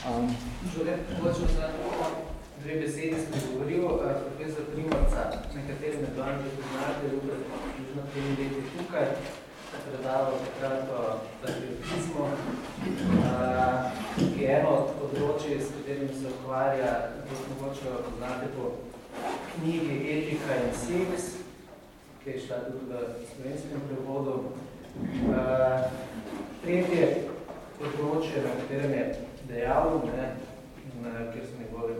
Za dve besedi spregovoril, profesor Primorca, nekateri med vami že poznate, Rupert, približno tremi leti tukaj, predaval takrat o patriotizmu, ki je eno od področji, s katerim se ukvarja, to mogoče poznate po knjigi Etika in Seks, ki je šla tudi v slovenskem prevodu. Tretje področje, na katerem je dejal, ne, in, kjer so njegove,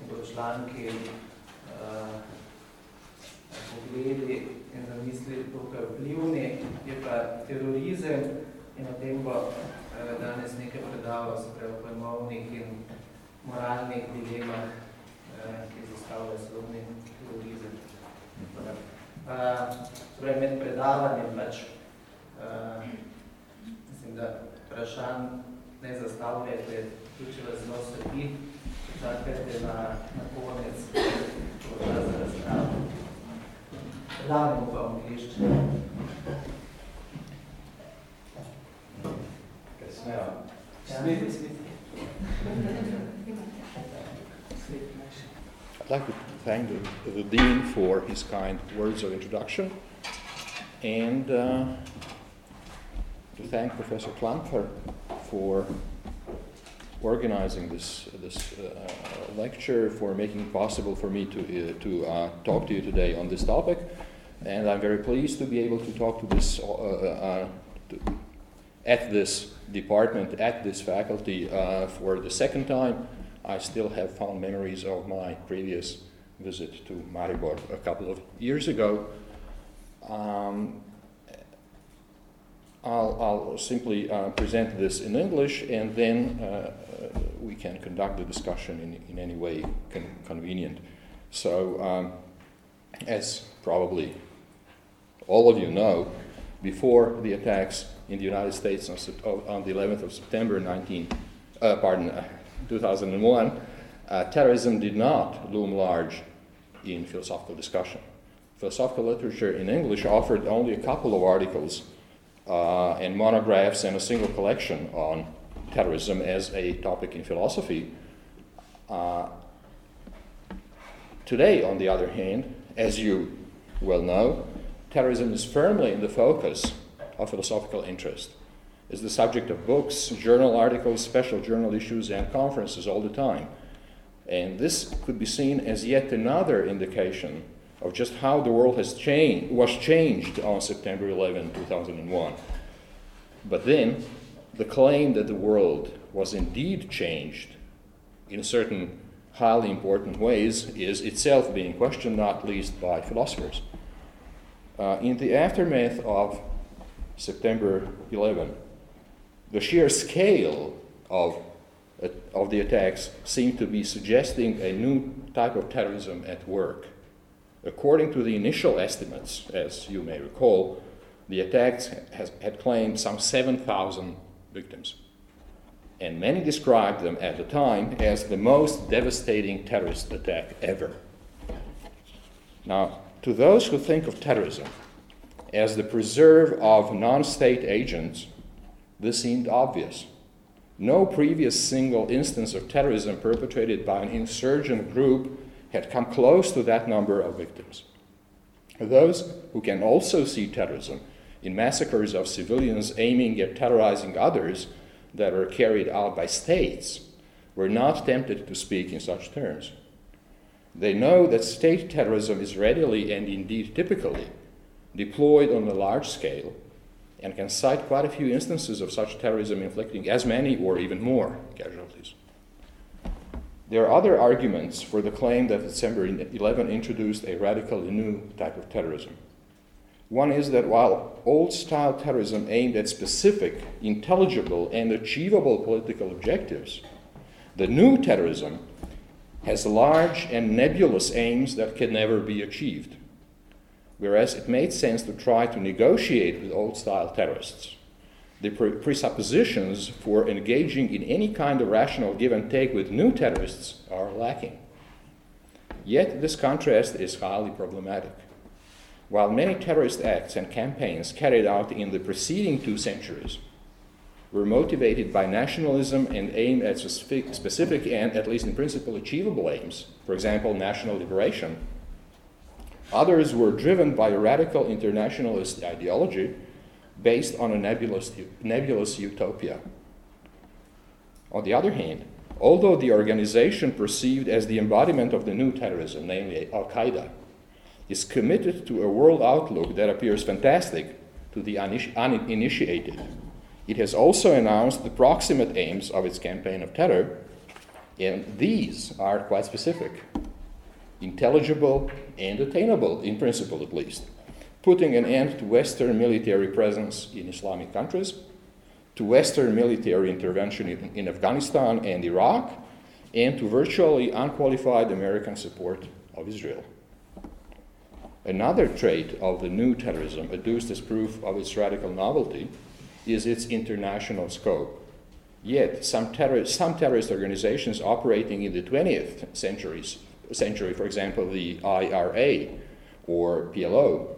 njegove članki uh, pogledi in zamisli tukaj vplivni, je pa terorizem in o tem bo uh, danes nekaj predavalo, se pravi, pojmovnih in moralnih dilemah, uh, ki zastavlja sodobni terorizem. Uh, med predavanjem pač, uh, mislim, da vprašanj ne zastavljajte, tudi če vas zelo sredi, čakajte na, na konec, ko bo za razpravo. Predavamo pa angliščino. Kaj smejo? Ja. Smeti, smeti. I'd like to thank the, the Dean for his kind words of introduction and uh, to thank Professor Klamper for organizing this, this uh, lecture, for making it possible for me to, uh, to uh, talk to you today on this topic. And I'm very pleased to be able to talk to this, uh, uh, to, at this department, at this faculty uh, for the second time. I still have fond memories of my previous visit to Maribor a couple of years ago. Um, I'll, I'll simply uh, present this in English and then uh, we can conduct the discussion in, in any way con- convenient. So, um, as probably all of you know, before the attacks in the United States on, on the 11th of September 19, uh, pardon, uh, 2001, uh, terrorism did not loom large in philosophical discussion. Philosophical literature in English offered only a couple of articles uh, and monographs and a single collection on terrorism as a topic in philosophy. Uh, today, on the other hand, as you well know, terrorism is firmly in the focus of philosophical interest. It's the subject of books, journal articles, special journal issues, and conferences all the time. And this could be seen as yet another indication of just how the world has changed, was changed on September 11, 2001. But then, the claim that the world was indeed changed in certain highly important ways is itself being questioned, not least by philosophers. Uh, in the aftermath of September 11, the sheer scale of, uh, of the attacks seemed to be suggesting a new type of terrorism at work. According to the initial estimates, as you may recall, the attacks has, had claimed some 7,000 victims. And many described them at the time as the most devastating terrorist attack ever. Now, to those who think of terrorism as the preserve of non state agents, this seemed obvious. No previous single instance of terrorism perpetrated by an insurgent group had come close to that number of victims. Those who can also see terrorism in massacres of civilians aiming at terrorizing others that were carried out by states were not tempted to speak in such terms. They know that state terrorism is readily and indeed typically deployed on a large scale and can cite quite a few instances of such terrorism inflicting as many or even more casualties. There are other arguments for the claim that December 11 introduced a radically new type of terrorism. One is that while old style terrorism aimed at specific, intelligible, and achievable political objectives, the new terrorism has large and nebulous aims that can never be achieved. Whereas it made sense to try to negotiate with old style terrorists the presuppositions for engaging in any kind of rational give and take with new terrorists are lacking. Yet this contrast is highly problematic. While many terrorist acts and campaigns carried out in the preceding two centuries were motivated by nationalism and aimed at specific, and, at least in principle, achievable aims, for example, national liberation. Others were driven by a radical internationalist ideology based on a nebulous, nebulous utopia. On the other hand, although the organization perceived as the embodiment of the new terrorism, namely Al Qaeda, is committed to a world outlook that appears fantastic to the uninitiated, it has also announced the proximate aims of its campaign of terror, and these are quite specific, intelligible, and attainable, in principle at least, putting an end to Western military presence in Islamic countries, to Western military intervention in, in Afghanistan and Iraq, and to virtually unqualified American support of Israel. Another trait of the new terrorism, adduced as proof of its radical novelty, is its international scope. Yet, some, terror, some terrorist organizations operating in the 20th centuries, century, for example, the IRA or PLO,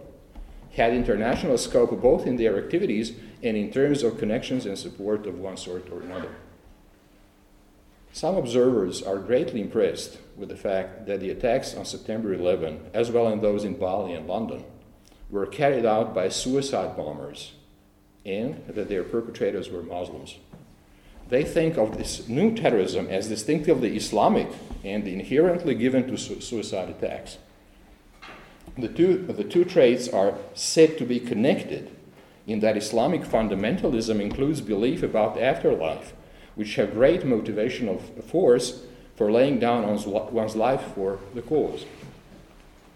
had international scope both in their activities and in terms of connections and support of one sort or another. Some observers are greatly impressed with the fact that the attacks on September 11, as well as those in Bali and London, were carried out by suicide bombers and that their perpetrators were Muslims. They think of this new terrorism as distinctively Islamic and inherently given to su- suicide attacks. The two, the two traits are said to be connected in that Islamic fundamentalism includes belief about afterlife, which have great motivational force for laying down one's life for the cause.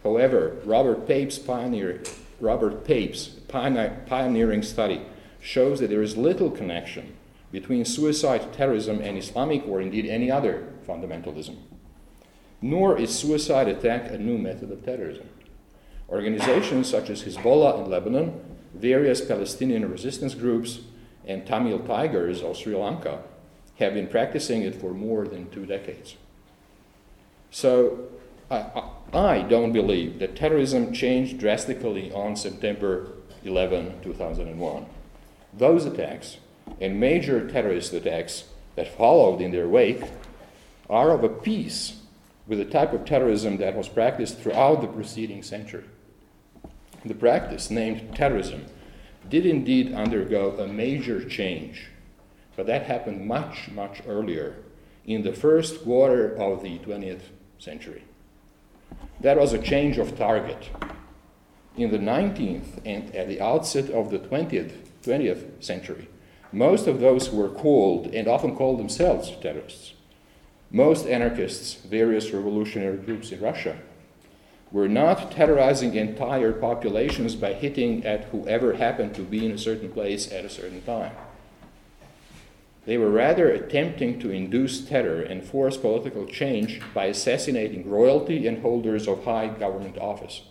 However, Robert Pape's, pioneer, Robert Pape's pioneering study shows that there is little connection between suicide terrorism and Islamic or indeed any other fundamentalism. Nor is suicide attack a new method of terrorism. Organizations such as Hezbollah in Lebanon, various Palestinian resistance groups, and Tamil Tigers of Sri Lanka have been practicing it for more than two decades. So I, I don't believe that terrorism changed drastically on September 11, 2001. Those attacks and major terrorist attacks that followed in their wake are of a piece with the type of terrorism that was practiced throughout the preceding century. The practice, named terrorism, did indeed undergo a major change, but that happened much, much earlier, in the first quarter of the 20th century. That was a change of target. In the 19th and at the outset of the 20th 20th century, most of those who were called and often called themselves terrorists, most anarchists, various revolutionary groups in Russia, were not terrorizing entire populations by hitting at whoever happened to be in a certain place at a certain time. They were rather attempting to induce terror and force political change by assassinating royalty and holders of high government office.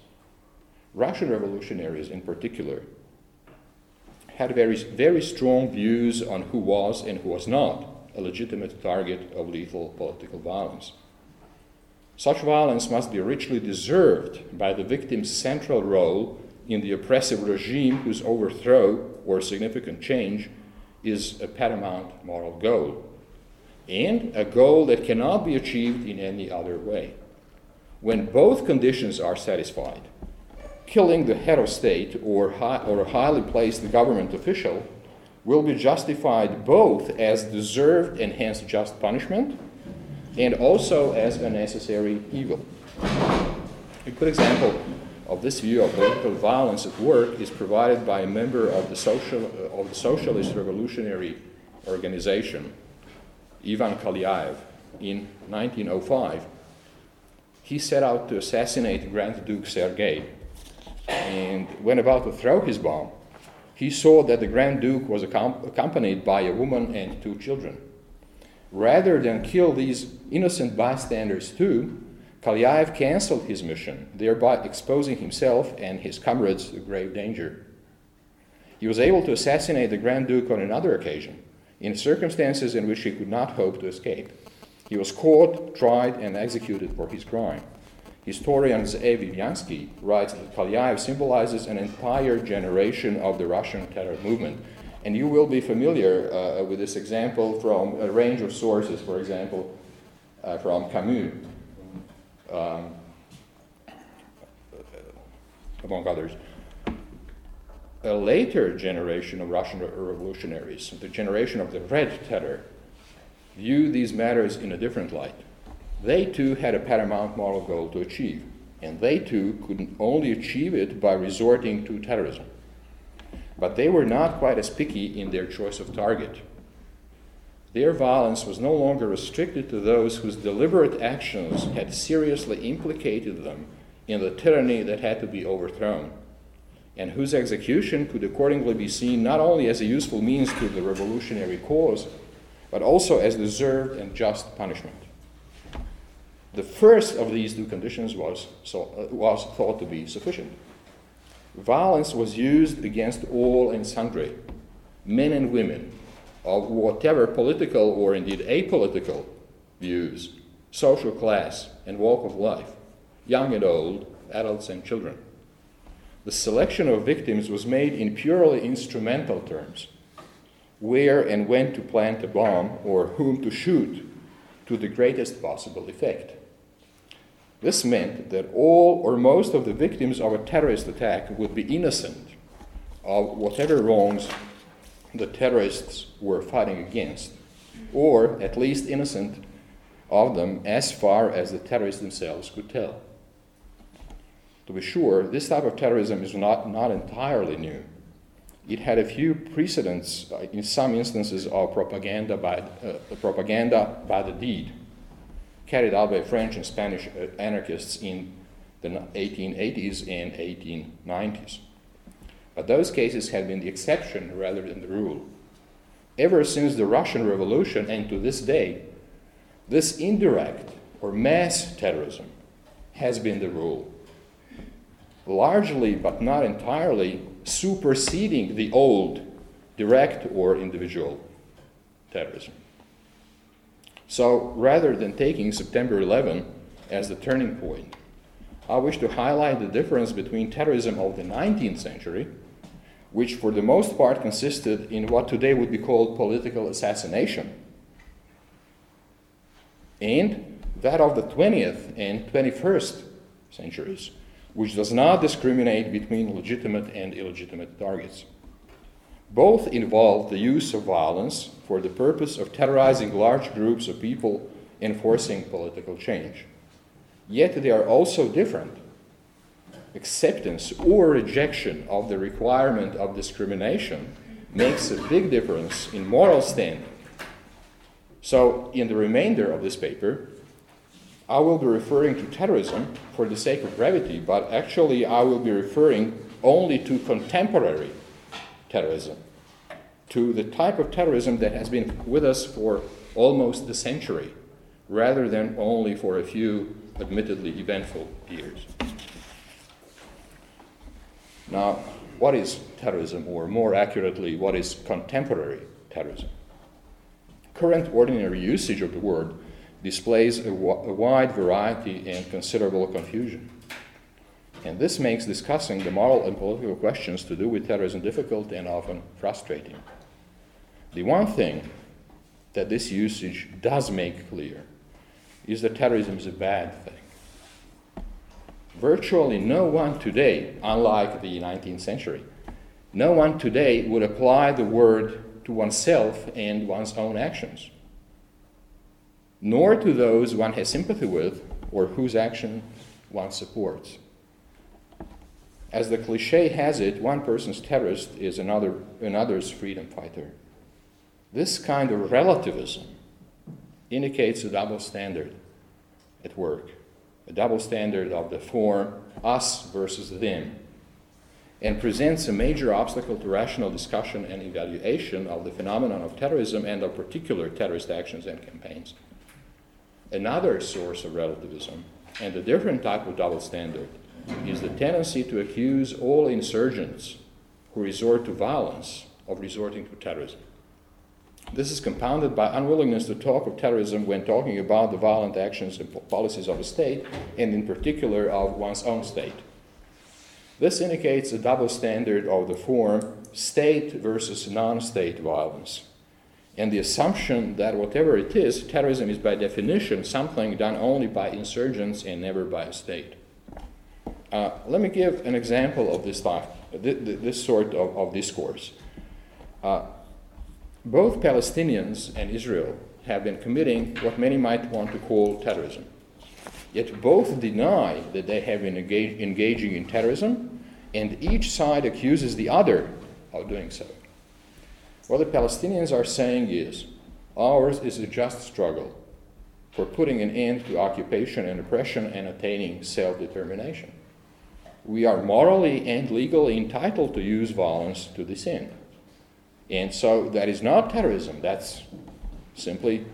Russian revolutionaries, in particular, had very, very strong views on who was and who was not a legitimate target of lethal political violence. Such violence must be richly deserved by the victim's central role in the oppressive regime whose overthrow or significant change is a paramount moral goal, and a goal that cannot be achieved in any other way. When both conditions are satisfied, killing the head of state or, high, or a highly placed government official will be justified both as deserved and hence just punishment and also as a necessary evil. A good example of this view of political violence at work is provided by a member of the, social, of the Socialist Revolutionary Organization, Ivan Kalyaev, in 1905. He set out to assassinate Grand Duke Sergei and when about to throw his bomb, he saw that the Grand Duke was accompanied by a woman and two children. Rather than kill these innocent bystanders too, Kalyaev cancelled his mission, thereby exposing himself and his comrades to grave danger. He was able to assassinate the Grand Duke on another occasion, in circumstances in which he could not hope to escape. He was caught, tried, and executed for his crime. Historian Zeev writes that Kalyaev symbolizes an entire generation of the Russian terror movement, And you will be familiar uh, with this example from a range of sources, for example, uh, from Camus, um, among others. A later generation of Russian revolutionaries, the generation of the Red Terror, view these matters in a different light. They too had a paramount moral goal to achieve, and they too could only achieve it by resorting to terrorism. But they were not quite as picky in their choice of target. Their violence was no longer restricted to those whose deliberate actions had seriously implicated them in the tyranny that had to be overthrown, and whose execution could accordingly be seen not only as a useful means to the revolutionary cause, but also as deserved and just punishment. The first of these two conditions was, so, uh, was thought to be sufficient. Violence was used against all and sundry, men and women, of whatever political or indeed apolitical views, social class, and walk of life, young and old, adults and children. The selection of victims was made in purely instrumental terms where and when to plant a bomb or whom to shoot to the greatest possible effect. This meant that all or most of the victims of a terrorist attack would be innocent of whatever wrongs the terrorists were fighting against, or at least innocent of them as far as the terrorists themselves could tell. To be sure, this type of terrorism is not, not entirely new. It had a few precedents uh, in some instances of propaganda by, uh, propaganda by the deed carried out by French and Spanish uh, anarchists in the 1880s and 1890s. But those cases have been the exception rather than the rule. Ever since the Russian Revolution and to this day, this indirect or mass terrorism has been the rule. Largely, but not entirely, superseding the old direct or individual terrorism. So rather than taking September 11 as the turning point, I wish to highlight the difference between terrorism of the 19th century, which for the most part consisted in what today would be called political assassination, and that of the 20th and 21st centuries, which does not discriminate between legitimate and illegitimate targets. Both involve the use of violence for the purpose of terrorizing large groups of people enforcing political change. Yet they are also different. Acceptance or rejection of the requirement of discrimination makes a big difference in moral standing. So, in the remainder of this paper, I will be referring to terrorism for the sake of brevity, but actually, I will be referring only to contemporary terrorism, to the type of terrorism that has been with us for almost a century, rather than only for a few admittedly eventful years. Now, what is terrorism, or more accurately, what is contemporary terrorism? Current ordinary usage of the word displays a, a wide variety and considerable confusion. And this makes discussing the moral and political questions to do with terrorism difficult and often frustrating. The one thing that this usage does make clear is that terrorism is a bad thing. Virtually no one today, unlike the 19th century, no one today would apply the word to oneself and one's own actions, nor to those one has sympathy with or whose action one supports. As the cliche has it, one person's terrorist is another, another's freedom fighter. This kind of relativism indicates a double standard at work, a double standard of the form us versus them, and presents a major obstacle to rational discussion and evaluation of the phenomenon of terrorism and of particular terrorist actions and campaigns. Another source of relativism and a different type of double standard is the tendency to accuse all insurgents who resort to violence of resorting to terrorism. This is compounded by unwillingness to talk of terrorism when talking about the violent actions and policies of a state, and in particular of one's own state. This indicates a double standard of the form state versus non state violence, and the assumption that whatever it is, terrorism is by definition something done only by insurgents and never by a state. Uh, let me give an example of this, this sort of, of discourse. Uh, both Palestinians and Israel have been committing what many might want to call terrorism. Yet both deny that they have been engage, engaging in terrorism, and each side accuses the other of doing so. What the Palestinians are saying is ours is a just struggle for putting an end to occupation and oppression and attaining self determination. We are morally and legally entitled to use violence to this end. And so that is not terrorism, that's simply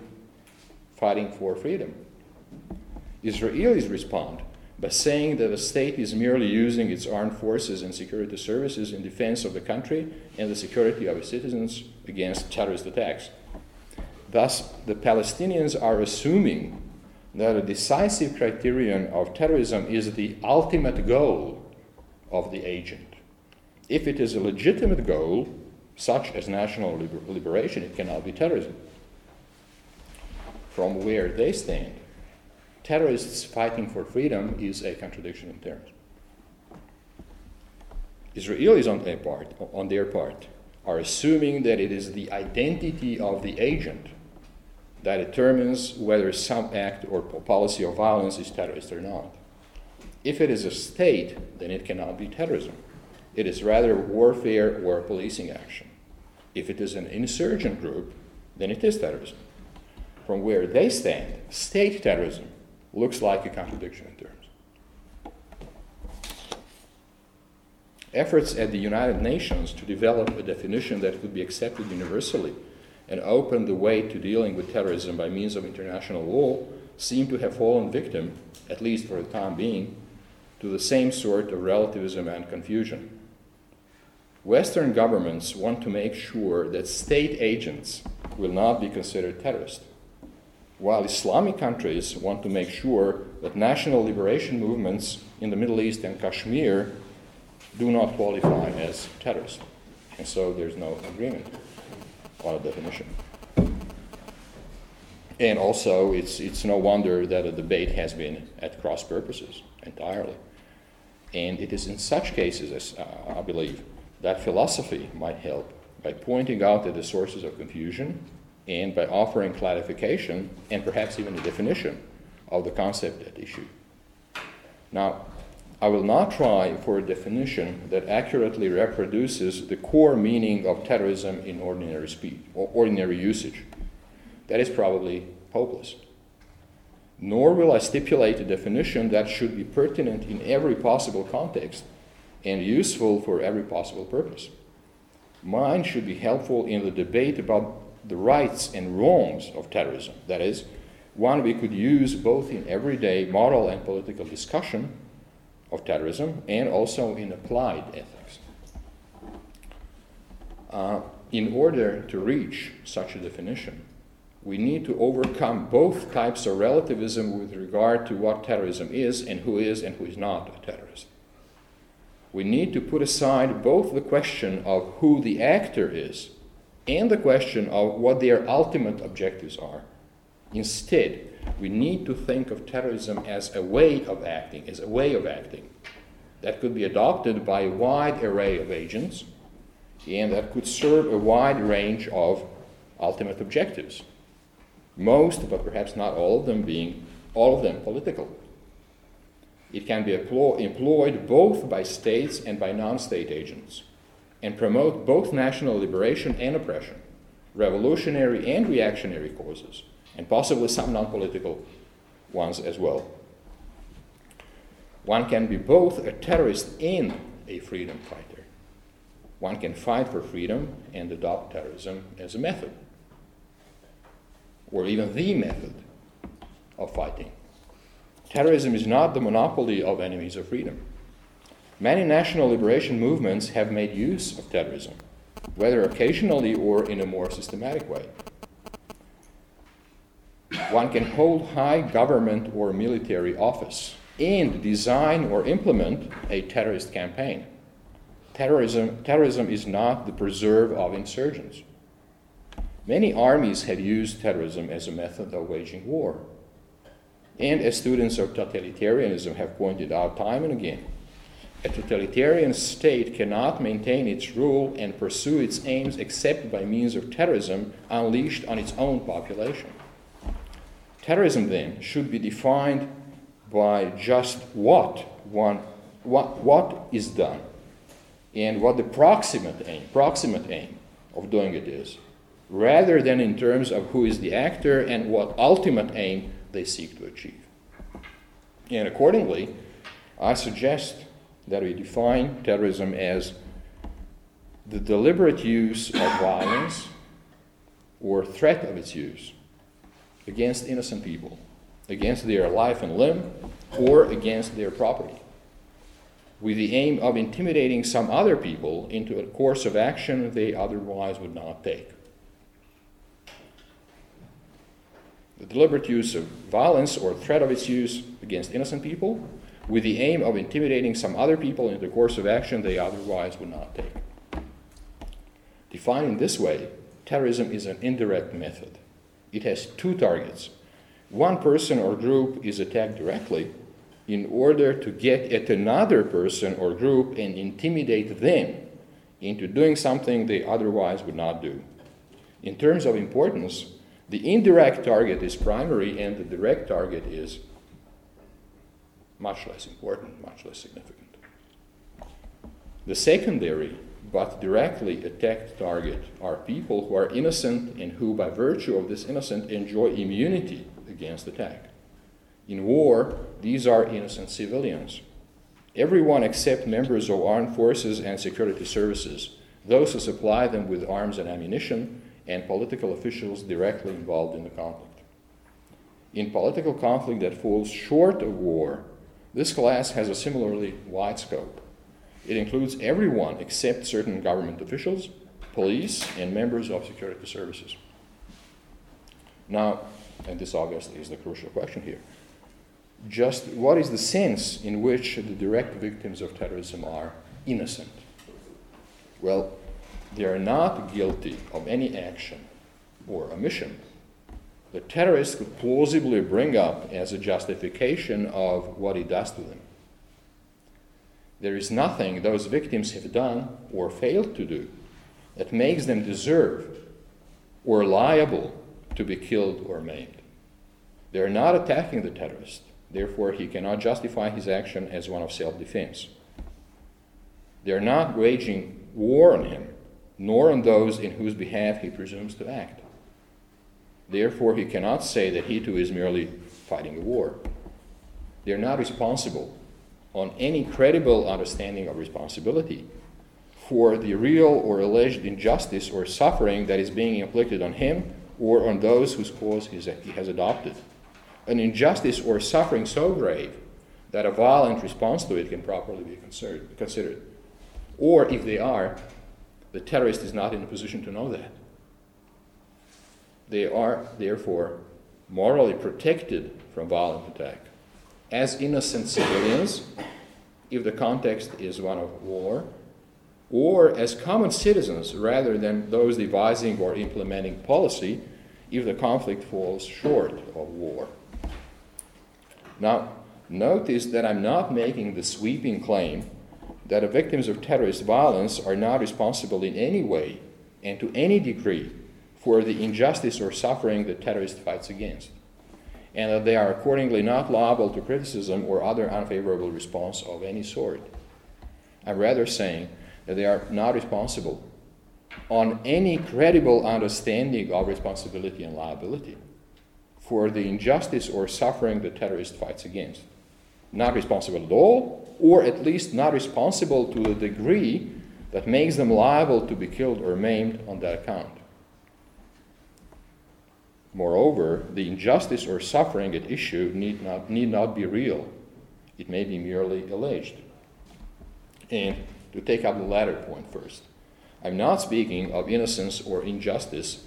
fighting for freedom. Israelis respond by saying that the state is merely using its armed forces and security services in defense of the country and the security of its citizens against terrorist attacks. Thus, the Palestinians are assuming that a decisive criterion of terrorism is the ultimate goal of the agent. If it is a legitimate goal, such as national liber- liberation, it cannot be terrorism. From where they stand, terrorists fighting for freedom is a contradiction in terms. Israelis on their part, on their part are assuming that it is the identity of the agent that determines whether some act or policy of violence is terrorist or not. If it is a state, then it cannot be terrorism. It is rather warfare or policing action. If it is an insurgent group, then it is terrorism. From where they stand, state terrorism looks like a contradiction in terms. Efforts at the United Nations to develop a definition that could be accepted universally and open the way to dealing with terrorism by means of international law seem to have fallen victim, at least for the time being, to the same sort of relativism and confusion. Western governments want to make sure that state agents will not be considered terrorists, while Islamic countries want to make sure that national liberation movements in the Middle East and Kashmir do not qualify as terrorists. And so there's no agreement a definition. And also, it's, it's no wonder that a debate has been at cross purposes entirely. And it is in such cases, as uh, I believe, that philosophy might help by pointing out the sources of confusion and by offering clarification and perhaps even a definition of the concept at issue. Now, I will not try for a definition that accurately reproduces the core meaning of terrorism in ordinary speech or ordinary usage. That is probably hopeless nor will I stipulate a definition that should be pertinent in every possible context and useful for every possible purpose. Mine should be helpful in the debate about the rights and wrongs of terrorism. That is, one we could use both in everyday moral and political discussion of terrorism and also in applied ethics. Uh, in order to reach such a definition, we need to overcome both types of relativism with regard to what terrorism is and who is and who is not a terrorist. We need to put aside both the question of who the actor is and the question of what their ultimate objectives are. Instead, we need to think of terrorism as a way of acting, as a way of acting that could be adopted by a wide array of agents and that could serve a wide range of ultimate objectives most, but perhaps not all of them being all of them political. It can be employed both by states and by non state agents and promote both national liberation and oppression, revolutionary and reactionary causes, and possibly some non political ones as well. One can be both a terrorist and a freedom fighter. One can fight for freedom and adopt terrorism as a method or even the method of fighting. Terrorism is not the monopoly of enemies of freedom. Many national liberation movements have made use of terrorism, whether occasionally or in a more systematic way. One can hold high government or military office and design or implement a terrorist campaign. Terrorism, terrorism is not the preserve of insurgents. Many armies have used terrorism as a method of waging war. And as students of totalitarianism have pointed out time and again, a totalitarian state cannot maintain its rule and pursue its aims except by means of terrorism unleashed on its own population. Terrorism, then, should be defined by just what one what, what is done and what the proximate aim proximate aim of doing it is rather than in terms of who is the actor and what ultimate aim they seek to achieve. And accordingly i suggest that we define terrorism as the deliberate use of violence or threat of its use against innocent people against their life and limb or against their property, with the aim of intimidating some other people into a course of action they otherwise would not take. The deliberate use of violence or threat of its use against innocent people, with the aim of intimidating some other people into a course of action they otherwise would not take. Defined in this way, terrorism is an indirect method. It has two targets one person or group is attacked directly in order to get at another person or group and intimidate them into doing something they otherwise would not do. In terms of importance, the indirect target is primary and the direct target is much less important, much less significant. The secondary but directly attacked target are people who are innocent and who, by virtue of this innocence, enjoy immunity against attack. In war, these are innocent civilians. Everyone except members of armed forces and security services, those who supply them with arms and ammunition, and political officials directly involved in the conflict. In political conflict that falls short of war, this class has a similarly wide scope. It includes everyone except certain government officials, police, and members of security services. Now, and this obviously is the crucial question here. Just what is the sense in which the direct victims of terrorism are innocent? Well, they are not guilty of any action or omission the terrorist could plausibly bring up as a justification of what he does to them. There is nothing those victims have done or failed to do that makes them deserve or liable to be killed or maimed. They are not attacking the terrorist, therefore, he cannot justify his action as one of self defense. They are not waging war on him, nor on those in whose behalf he presumes to act. Therefore, he cannot say that he too is merely fighting a war. They are not responsible on any credible understanding of responsibility for the real or alleged injustice or suffering that is being inflicted on him or on those whose cause he has adopted. An injustice or suffering so grave that a violent response to it can properly be considered. Or if they are, the terrorist is not in a position to know that. They are, therefore, morally protected from violent attack. As innocent civilians, if the context is one of war, or as common citizens rather than those devising or implementing policy if the conflict falls short of war. Now, notice that I'm not making the sweeping claim that the victims of terrorist violence are not responsible in any way and to any degree for the injustice or suffering the terrorist fights against, and that they are accordingly not liable to criticism or other unfavorable response of any sort. I'm rather saying that they are not responsible on any credible understanding of responsibility and liability for the injustice or suffering the terrorist fights against. Not responsible at all, or at least not responsible to the degree that makes them liable to be killed or maimed on that account. Moreover, the injustice or suffering at issue need not, need not be real. It may be merely alleged. And to take up the latter point first. I'm not speaking of innocence or injustice,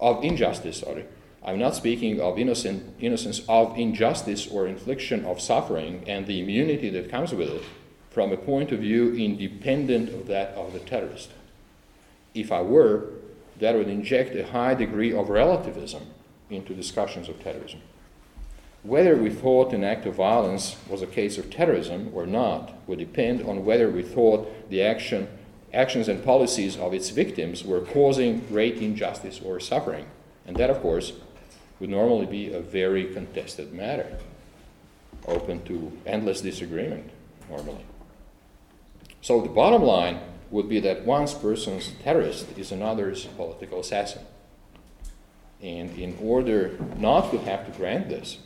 of injustice, sorry, I'm not speaking of innocent, innocence of injustice or infliction of suffering and the immunity that comes with it from a point of view independent of that of the terrorist. If I were, that would inject a high degree of relativism into discussions of terrorism. Whether we thought an act of violence was a case of terrorism or not would depend on whether we thought the action, actions and policies of its victims were causing great injustice or suffering. And that, of course, would normally be a very contested matter, open to endless disagreement, normally. So the bottom line would be that one person's terrorist is another's political assassin. And in order not to have to grant this,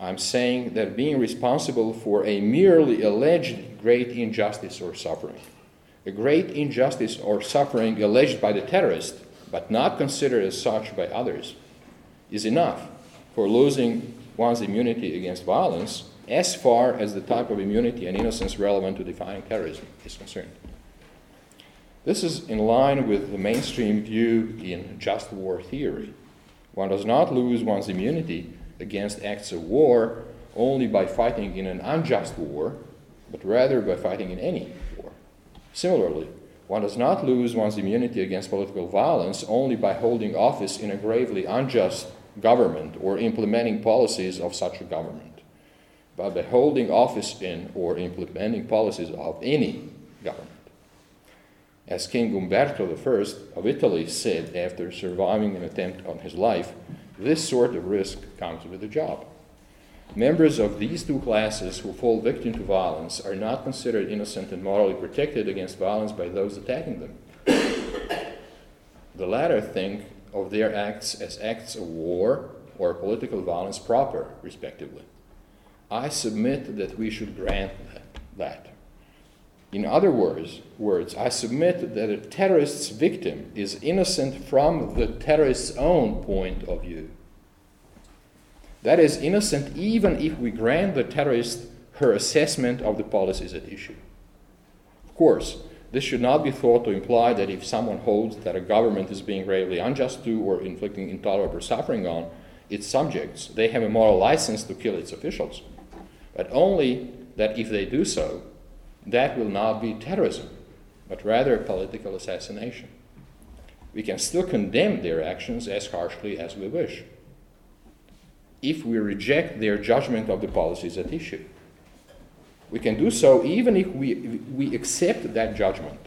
I'm saying that being responsible for a merely alleged great injustice or suffering, a great injustice or suffering alleged by the terrorist, but not considered as such by others, is enough for losing one's immunity against violence as far as the type of immunity and innocence relevant to defining terrorism is concerned. This is in line with the mainstream view in just war theory. One does not lose one's immunity against acts of war only by fighting in an unjust war, but rather by fighting in any war. Similarly, one does not lose one's immunity against political violence only by holding office in a gravely unjust government or implementing policies of such a government, but by holding office in or implementing policies of any government. As King Umberto I of Italy said after surviving an attempt on his life, this sort of risk comes with a job. Members of these two classes who fall victim to violence are not considered innocent and morally protected against violence by those attacking them. the latter think of their acts as acts of war or political violence proper, respectively. I submit that we should grant that. In other words, words, I submit that a terrorist's victim is innocent from the terrorist's own point of view. That is, innocent even if we grant the terrorist her assessment of the policies at issue. Of course, this should not be thought to imply that if someone holds that a government is being gravely unjust to or inflicting intolerable suffering on its subjects, they have a moral license to kill its officials, but only that if they do so, that will not be terrorism, but rather political assassination. We can still condemn their actions as harshly as we wish if we reject their judgment of the policies at issue. We can do so even if we, we accept that judgment,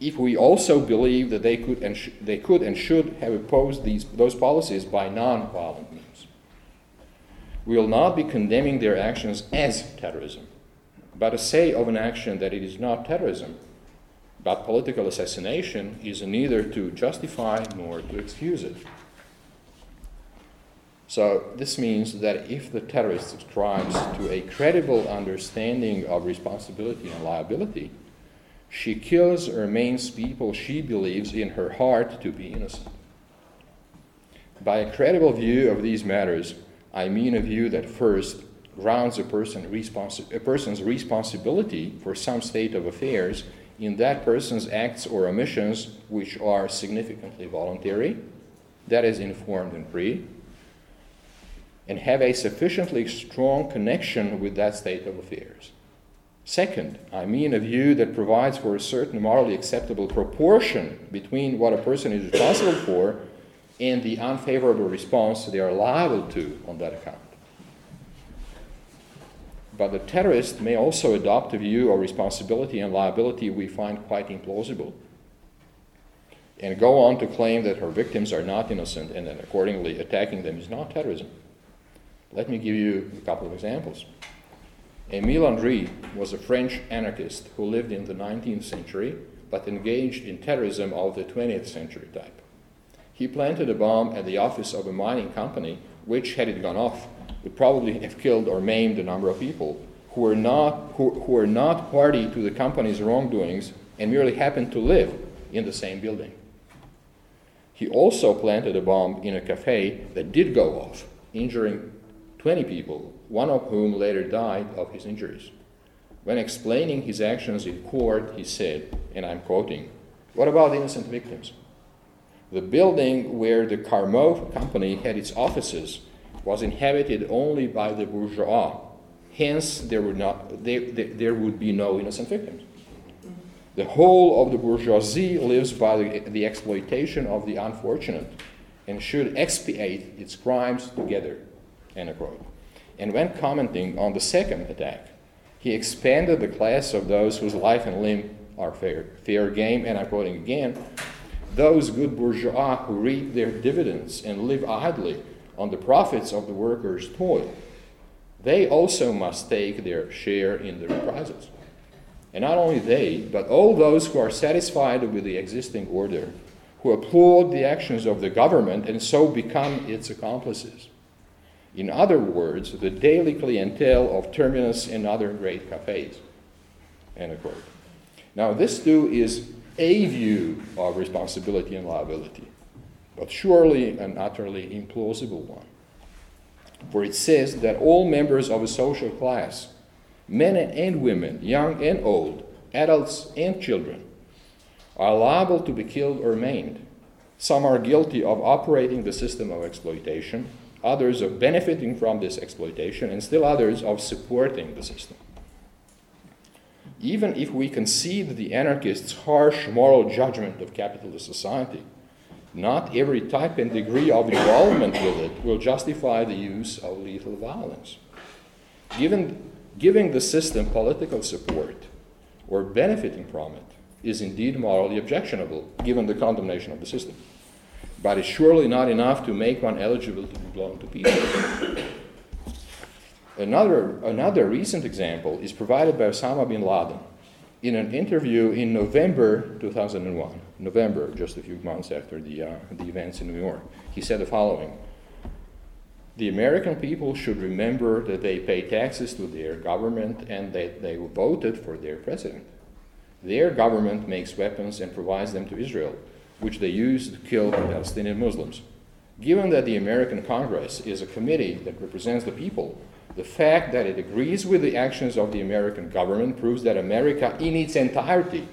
if we also believe that they could and, sh- they could and should have opposed these, those policies by non violent means. We will not be condemning their actions as terrorism but to say of an action that it is not terrorism, but political assassination, is neither to justify nor to excuse it. So, this means that if the terrorist subscribes to a credible understanding of responsibility and liability, she kills or maims people she believes in her heart to be innocent. By a credible view of these matters, I mean a view that first grounds a, person responsi- a person's responsibility for some state of affairs in that person's acts or omissions which are significantly voluntary, that is, informed and free, and have a sufficiently strong connection with that state of affairs. Second, I mean a view that provides for a certain morally acceptable proportion between what a person is responsible for and the unfavorable response they are liable to on that account. But the terrorist may also adopt a view of responsibility and liability we find quite implausible, and go on to claim that her victims are not innocent and that accordingly attacking them is not terrorism. Let me give you a couple of examples. Émile Henry was a French anarchist who lived in the 19th century but engaged in terrorism of the 20th century type. He planted a bomb at the office of a mining company, which, had it gone off, would probably have killed or maimed a number of people who were not, who, who were not party to the company's wrongdoings and merely happened to live in the same building. He also planted a bomb in a cafe that did go off, injuring 20 people, one of whom later died of his injuries. When explaining his actions in court, he said, and I'm quoting, What about innocent victims? The building where the Carmaux company had its offices was inhabited only by the bourgeois. Hence, there would, not, there, there would be no innocent victims. The whole of the bourgeoisie lives by the, the exploitation of the unfortunate and should expiate its crimes together. End quote. And when commenting on the second attack, he expanded the class of those whose life and limb are fair, fair game, and I'm quoting again, those good bourgeois who reap their dividends and live idly on the profits of the workers' toil, they also must take their share in the reprisals. And not only they, but all those who are satisfied with the existing order, who applaud the actions of the government and so become its accomplices. In other words, the daily clientele of Terminus and other great cafes. End of quote. Now, this too is a view of responsibility and liability, but surely an utterly implausible one. For it says that all members of a social class, men and women, young and old, adults and children, are liable to be killed or maimed. Some are guilty of operating the system of exploitation, others of benefiting from this exploitation, and still others of supporting the system. Even if we concede the anarchists' harsh moral judgment of capitalist society, not every type and degree of involvement with it will justify the use of lethal violence. Given, giving the system political support or benefiting from it is indeed morally objectionable, given the condemnation of the system. But it's surely not enough to make one eligible to be blown to pieces. Another, another recent example is provided by Osama bin Laden in an interview in November 2001, November, just a few months after the, uh, the events in New York. He said the following The American people should remember that they pay taxes to their government and that they voted for their president. Their government makes weapons and provides them to Israel, which they use to kill Palestinian Muslims. Given that the American Congress is a committee that represents the people, the fact that it agrees with the actions of the American government proves that America, in its entirety,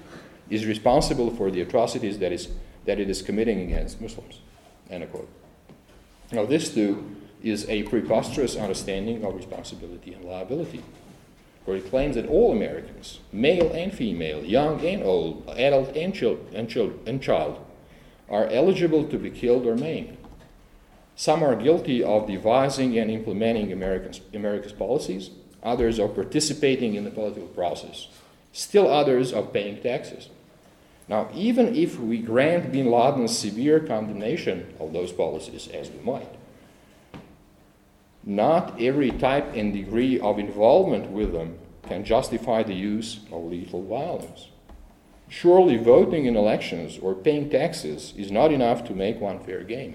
is responsible for the atrocities that, is, that it is committing against Muslims. End quote. Now, this too is a preposterous understanding of responsibility and liability, for it claims that all Americans, male and female, young and old, adult and, chil- and, chil- and child, are eligible to be killed or maimed some are guilty of devising and implementing Americans, America's policies, others of participating in the political process, still others of paying taxes. Now, even if we grant bin Laden's severe condemnation of those policies, as we might, not every type and degree of involvement with them can justify the use of lethal violence. Surely voting in elections or paying taxes is not enough to make one fair game.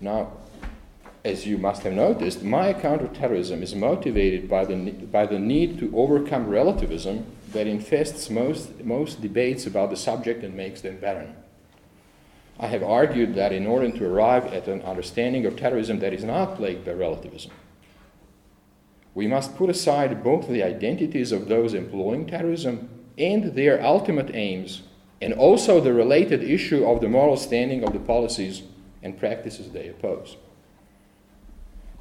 Now, as you must have noticed, my account of terrorism is motivated by the, by the need to overcome relativism that infests most, most debates about the subject and makes them barren. I have argued that in order to arrive at an understanding of terrorism that is not plagued by relativism, we must put aside both the identities of those employing terrorism and their ultimate aims and also the related issue of the moral standing of the policies and practices they oppose.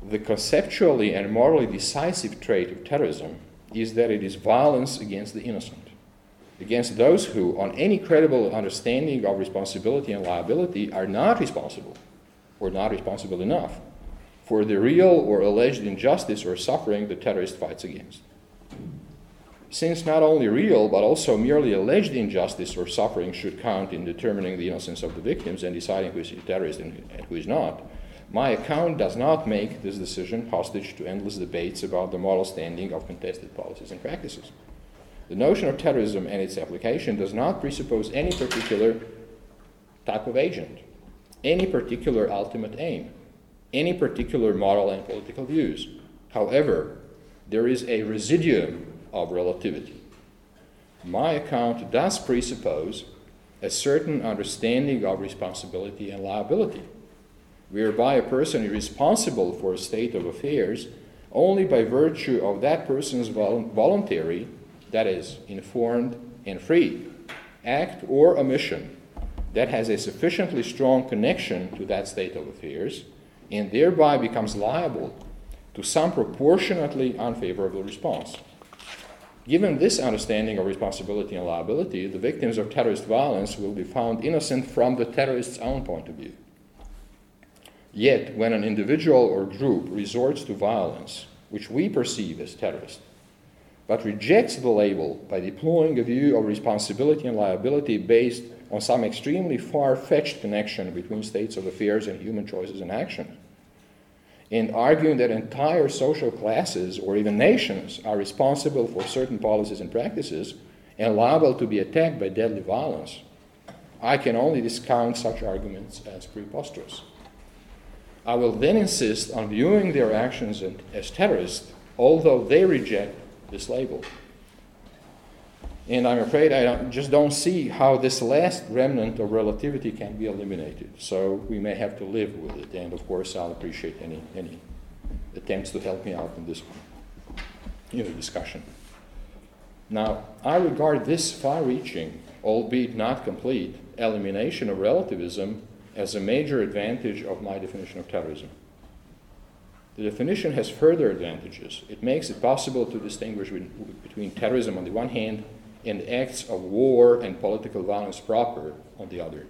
The conceptually and morally decisive trait of terrorism is that it is violence against the innocent, against those who, on any credible understanding of responsibility and liability, are not responsible or not responsible enough for the real or alleged injustice or suffering the terrorist fights against. Since not only real but also merely alleged injustice or suffering should count in determining the innocence of the victims and deciding who is a terrorist and who is not, my account does not make this decision hostage to endless debates about the moral standing of contested policies and practices. The notion of terrorism and its application does not presuppose any particular type of agent, any particular ultimate aim, any particular moral and political views. However, there is a residuum of relativity. My account does presuppose a certain understanding of responsibility and liability, whereby a person is responsible for a state of affairs only by virtue of that person's voluntary, that is, informed and free, act or omission that has a sufficiently strong connection to that state of affairs and thereby becomes liable to some proportionately unfavorable response. Given this understanding of responsibility and liability, the victims of terrorist violence will be found innocent from the terrorist's own point of view. Yet, when an individual or group resorts to violence, which we perceive as terrorist, but rejects the label by deploying a view of responsibility and liability based on some extremely far fetched connection between states of affairs and human choices and actions, and arguing that entire social classes or even nations are responsible for certain policies and practices and liable to be attacked by deadly violence, I can only discount such arguments as preposterous. I will then insist on viewing their actions as terrorists, although they reject this label. And I'm afraid I don't, just don't see how this last remnant of relativity can be eliminated. So we may have to live with it. And of course, I'll appreciate any, any attempts to help me out in this you know, discussion. Now, I regard this far reaching, albeit not complete, elimination of relativism as a major advantage of my definition of terrorism. The definition has further advantages. It makes it possible to distinguish between terrorism on the one hand and acts of war and political violence proper on the other.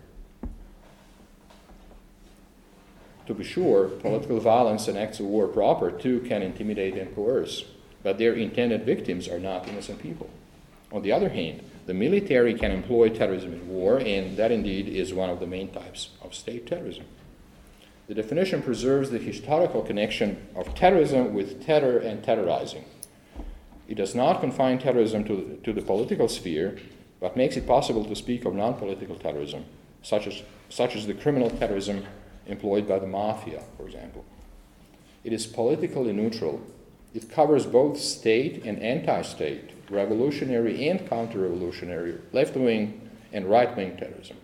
To be sure, political violence and acts of war proper too can intimidate and coerce, but their intended victims are not innocent people. On the other hand, the military can employ terrorism in war, and that indeed is one of the main types of state terrorism. The definition preserves the historical connection of terrorism with terror and terrorizing. It does not confine terrorism to, to the political sphere, but makes it possible to speak of non political terrorism, such as, such as the criminal terrorism employed by the mafia, for example. It is politically neutral. It covers both state and anti state, revolutionary and counter revolutionary, left wing and right wing terrorism.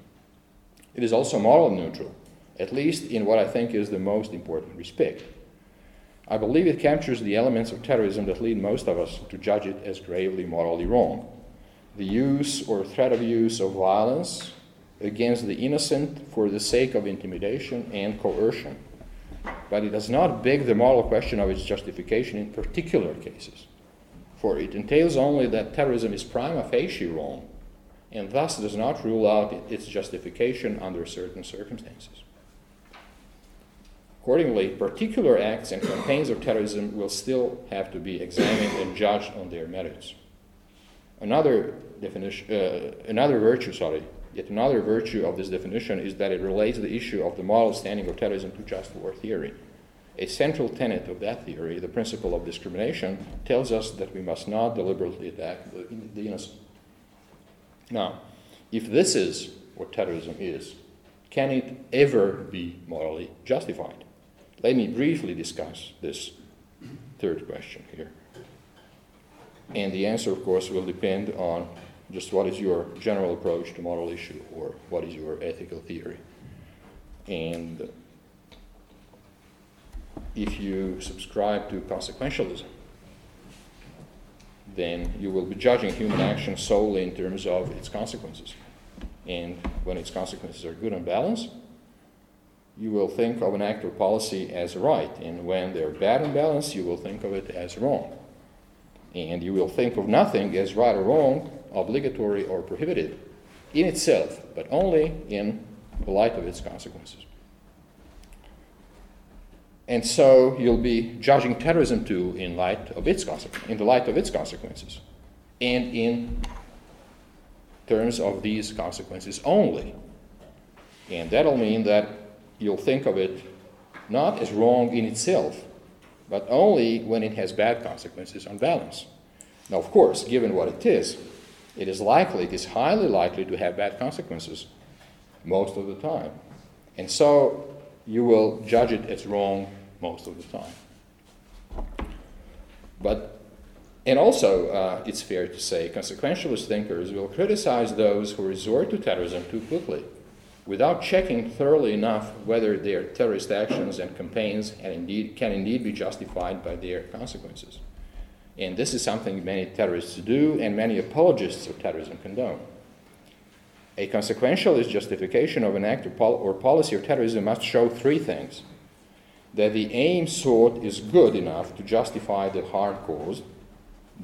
It is also morally neutral at least in what I think is the most important respect. I believe it captures the elements of terrorism that lead most of us to judge it as gravely morally wrong. The use or threat of use of violence against the innocent for the sake of intimidation and coercion. But it does not beg the moral question of its justification in particular cases, for it entails only that terrorism is prima facie wrong and thus does not rule out its justification under certain circumstances. Accordingly, particular acts and campaigns of terrorism will still have to be examined and judged on their merits. Another definition, uh, another virtue, sorry, yet another virtue of this definition is that it relates the issue of the moral standing of terrorism to just war theory. A central tenet of that theory, the principle of discrimination, tells us that we must not deliberately attack the, the innocent. Now, if this is what terrorism is, can it ever be morally justified? Let me briefly discuss this third question here. And the answer, of course, will depend on just what is your general approach to moral issue or what is your ethical theory. And if you subscribe to consequentialism, then you will be judging human action solely in terms of its consequences. And when its consequences are good and balanced, you will think of an act or policy as right, and when they're bad and balanced, you will think of it as wrong. And you will think of nothing as right or wrong, obligatory or prohibited in itself, but only in the light of its consequences. And so you'll be judging terrorism too in light of its in the light of its consequences, and in terms of these consequences only. And that'll mean that you'll think of it not as wrong in itself, but only when it has bad consequences on balance. Now, of course, given what it is, it is likely, it is highly likely to have bad consequences most of the time. And so you will judge it as wrong most of the time. But, and also, uh, it's fair to say, consequentialist thinkers will criticize those who resort to terrorism too quickly without checking thoroughly enough whether their terrorist actions and campaigns indeed, can indeed be justified by their consequences. And this is something many terrorists do and many apologists of terrorism condone. A consequentialist justification of an act or, pol- or policy of terrorism must show three things that the aim sought is good enough to justify the hard caused,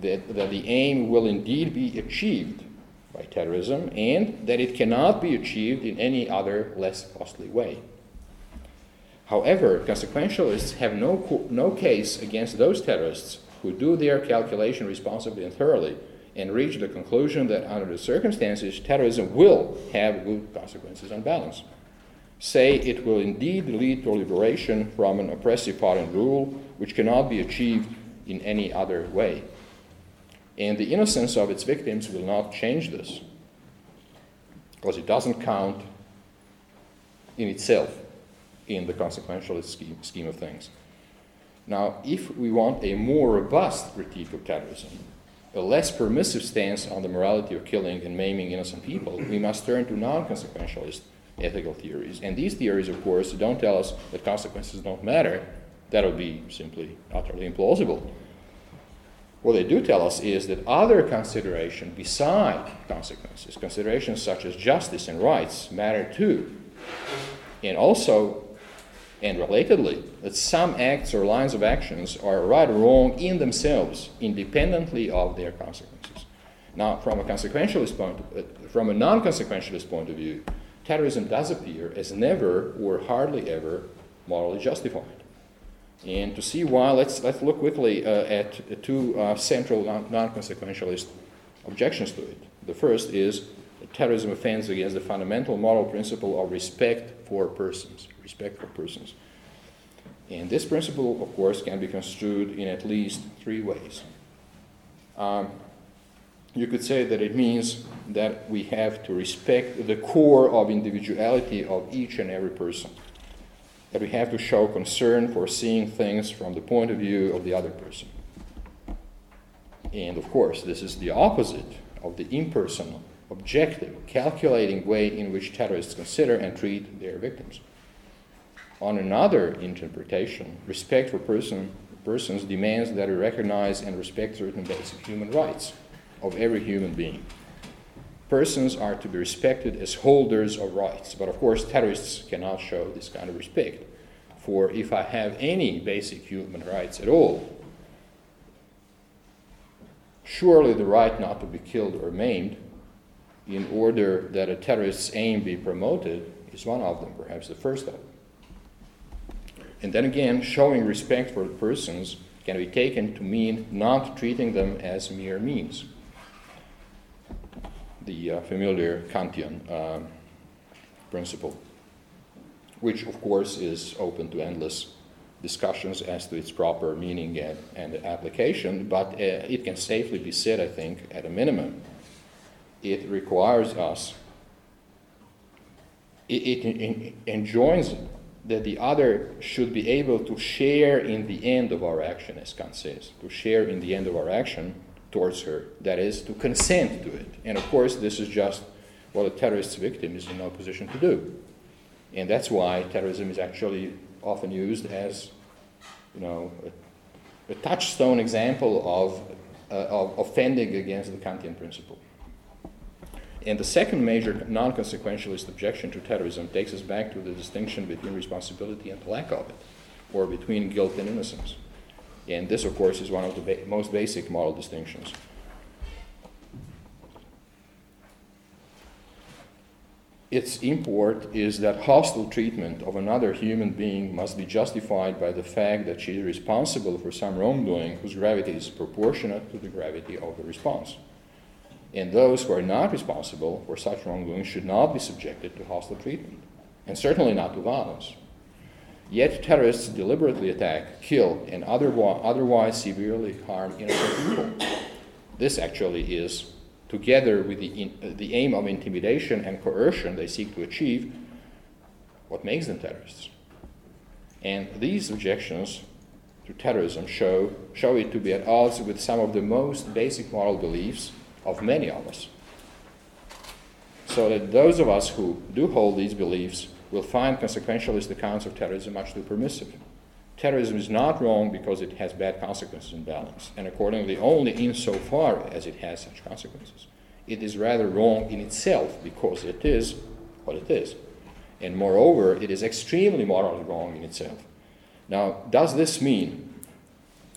that, that the aim will indeed be achieved by terrorism, and that it cannot be achieved in any other less costly way. However, consequentialists have no, no case against those terrorists who do their calculation responsibly and thoroughly and reach the conclusion that under the circumstances, terrorism will have good consequences on balance. Say it will indeed lead to liberation from an oppressive foreign rule which cannot be achieved in any other way. And the innocence of its victims will not change this because it doesn't count in itself in the consequentialist scheme, scheme of things. Now, if we want a more robust critique of terrorism, a less permissive stance on the morality of killing and maiming innocent people, we must turn to non consequentialist ethical theories. And these theories, of course, don't tell us that consequences don't matter. That would be simply utterly implausible. What they do tell us is that other considerations beside consequences, considerations such as justice and rights, matter too. And also, and relatedly, that some acts or lines of actions are right or wrong in themselves, independently of their consequences. Now, from a consequentialist point, uh, from a non-consequentialist point of view, terrorism does appear as never or hardly ever morally justified. And to see why, let's, let's look quickly uh, at two uh, central non consequentialist objections to it. The first is terrorism offends against the fundamental moral principle of respect for persons. Respect for persons. And this principle, of course, can be construed in at least three ways. Um, you could say that it means that we have to respect the core of individuality of each and every person. That we have to show concern for seeing things from the point of view of the other person. And of course, this is the opposite of the impersonal, objective, calculating way in which terrorists consider and treat their victims. On another interpretation, respect for person, persons demands that we recognize and respect certain basic human rights of every human being. Persons are to be respected as holders of rights, but of course, terrorists cannot show this kind of respect. For if I have any basic human rights at all, surely the right not to be killed or maimed, in order that a terrorist's aim be promoted, is one of them, perhaps the first of them. And then again, showing respect for persons can be taken to mean not treating them as mere means the uh, familiar Kantian uh, principle, which of course is open to endless discussions as to its proper meaning and, and application, but uh, it can safely be said, I think, at a minimum, it requires us, it, it enjoins that the other should be able to share in the end of our action, as Kant says, to share in the end of our action towards her, that is, to consent to it. And of course, this is just what a terrorist victim is in no position to do. And that's why terrorism is actually often used as, you know, a, a touchstone example of, uh, of offending against the Kantian principle. And the second major non consequentialist objection to terrorism takes us back to the distinction between responsibility and lack of it, or between guilt and innocence. And this, of course, is one of the ba- most basic moral distinctions. Its import is that hostile treatment of another human being must be justified by the fact that she is responsible for some wrongdoing whose gravity is proportionate to the gravity of the response. And those who are not responsible for such wrongdoing should not be subjected to hostile treatment, and certainly not to violence. Yet terrorists deliberately attack, kill, and otherwise severely harm innocent people. This actually is, together with the, in, the aim of intimidation and coercion they seek to achieve, what makes them terrorists. And these objections to terrorism show, show it to be at odds with some of the most basic moral beliefs of many of us. So that those of us who do hold these beliefs will find consequentialist accounts of terrorism much too permissive. Terrorism is not wrong because it has bad consequences in balance, and accordingly only insofar as it has such consequences. it is rather wrong in itself because it is what it is. And moreover, it is extremely morally wrong in itself. Now, does this mean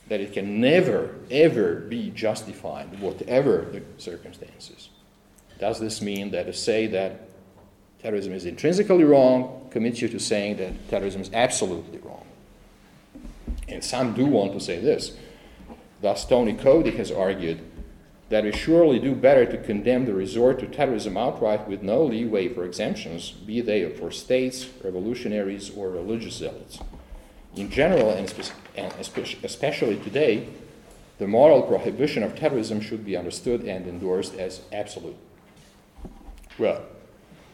that it can never, ever be justified, whatever the circumstances? Does this mean that to say that terrorism is intrinsically wrong commits you to saying that terrorism is absolutely wrong? And some do want to say this. Thus, Tony Coady has argued that we surely do better to condemn the resort to terrorism outright with no leeway for exemptions, be they for states, revolutionaries, or religious zealots. In general, and, especially today, the moral prohibition of terrorism should be understood and endorsed as absolute. Well,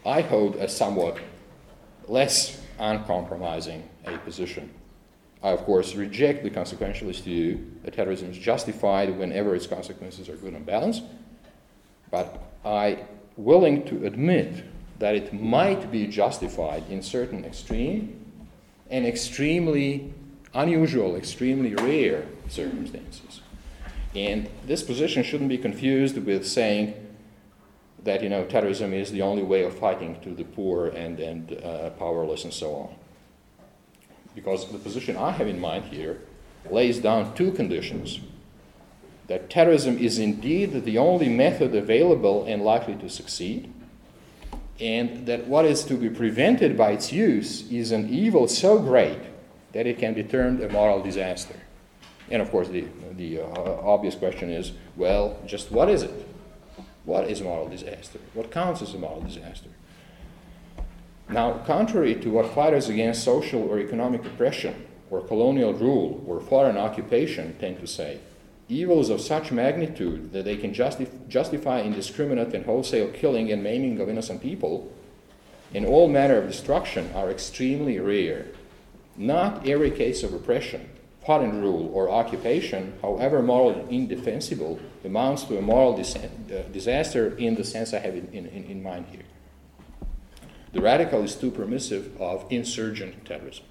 I hold a somewhat less uncompromising a position. I, of course, reject the consequentialist view that terrorism is justified whenever its consequences are good and balanced, but I am willing to admit that it might be justified in certain extreme and extremely unusual, extremely rare circumstances. And this position shouldn't be confused with saying that you know terrorism is the only way of fighting to the poor and, and uh, powerless and so on because the position I have in mind here lays down two conditions that terrorism is indeed the only method available and likely to succeed, and that what is to be prevented by its use is an evil so great that it can be termed a moral disaster. And of course, the, the uh, obvious question is well, just what is it? What is a moral disaster? What counts as a moral disaster? Now, contrary to what fighters against social or economic oppression, or colonial rule, or foreign occupation tend to say, evils of such magnitude that they can justi- justify indiscriminate and wholesale killing and maiming of innocent people in all manner of destruction are extremely rare. Not every case of oppression, foreign rule, or occupation, however morally indefensible, amounts to a moral dis- uh, disaster in the sense I have in, in, in mind here. The radical is too permissive of insurgent terrorism.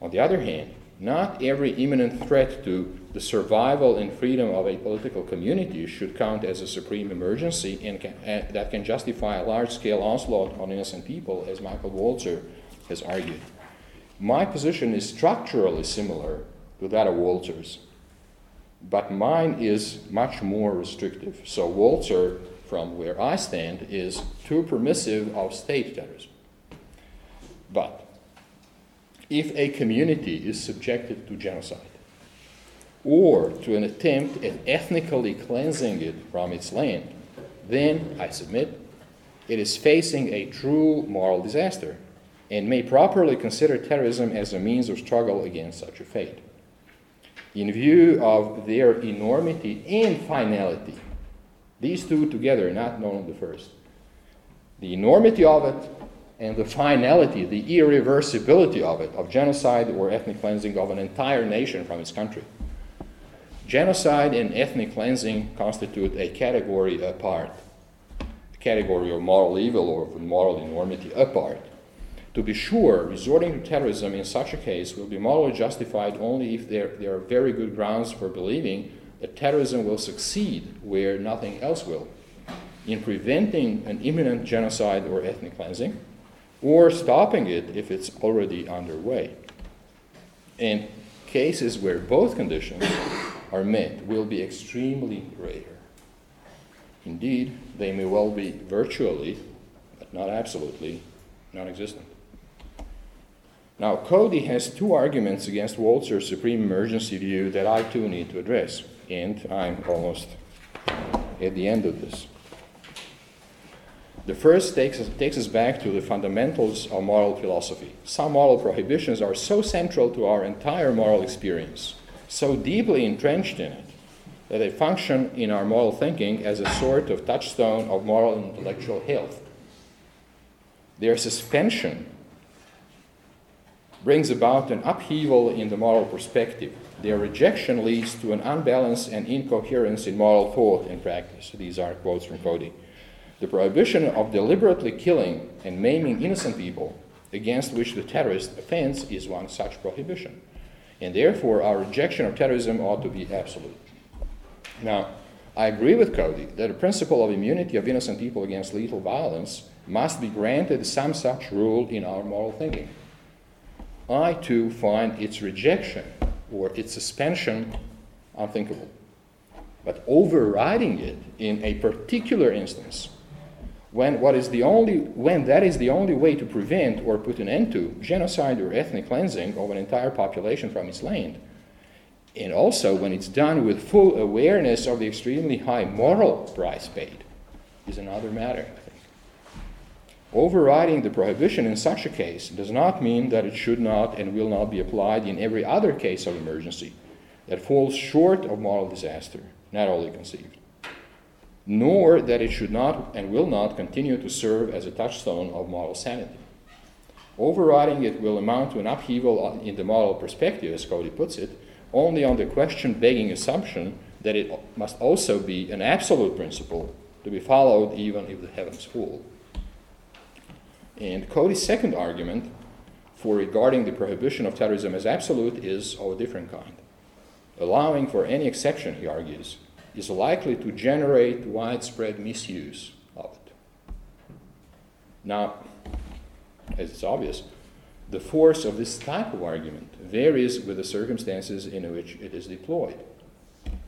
On the other hand, not every imminent threat to the survival and freedom of a political community should count as a supreme emergency and can, uh, that can justify a large scale onslaught on innocent people, as Michael Walzer has argued. My position is structurally similar to that of Walzer's, but mine is much more restrictive. So Walzer from where I stand is too permissive of state terrorism. But if a community is subjected to genocide or to an attempt at ethnically cleansing it from its land, then, I submit, it is facing a true moral disaster and may properly consider terrorism as a means of struggle against such a fate. In view of their enormity and finality, these two together, not known the first. The enormity of it and the finality, the irreversibility of it, of genocide or ethnic cleansing of an entire nation from its country. Genocide and ethnic cleansing constitute a category apart, a category of moral evil or of moral enormity apart. To be sure, resorting to terrorism in such a case will be morally justified only if there, there are very good grounds for believing that terrorism will succeed where nothing else will in preventing an imminent genocide or ethnic cleansing, or stopping it if it's already underway. And cases where both conditions are met will be extremely rare. Indeed, they may well be virtually, but not absolutely, non existent. Now, Coady has two arguments against Walzer's supreme emergency view that I too need to address and I'm almost at the end of this. The first takes us, takes us back to the fundamentals of moral philosophy. Some moral prohibitions are so central to our entire moral experience, so deeply entrenched in it, that they function in our moral thinking as a sort of touchstone of moral and intellectual health. Their suspension brings about an upheaval in the moral perspective their rejection leads to an unbalance and incoherence in moral thought and practice. These are quotes from Coady. The prohibition of deliberately killing and maiming innocent people, against which the terrorist offends, is one such prohibition. And therefore, our rejection of terrorism ought to be absolute. Now, I agree with Coady that the principle of immunity of innocent people against lethal violence must be granted some such rule in our moral thinking. I too find its rejection or its suspension unthinkable. But overriding it in a particular instance, when, what is the only, when that is the only way to prevent or put an end to genocide or ethnic cleansing of an entire population from its land, and also when it's done with full awareness of the extremely high moral price paid, is another matter. Overriding the prohibition in such a case does not mean that it should not and will not be applied in every other case of emergency that falls short of moral disaster, narrowly conceived, nor that it should not and will not continue to serve as a touchstone of moral sanity. Overriding it will amount to an upheaval in the moral perspective, as Coady puts it, only on the question begging assumption that it must also be an absolute principle to be followed even if the heavens fall. And Coady's second argument for regarding the prohibition of terrorism as absolute is of a different kind. Allowing for any exception, he argues, is likely to generate widespread misuse of it. Now, as it's obvious, the force of this type of argument varies with the circumstances in which it is deployed.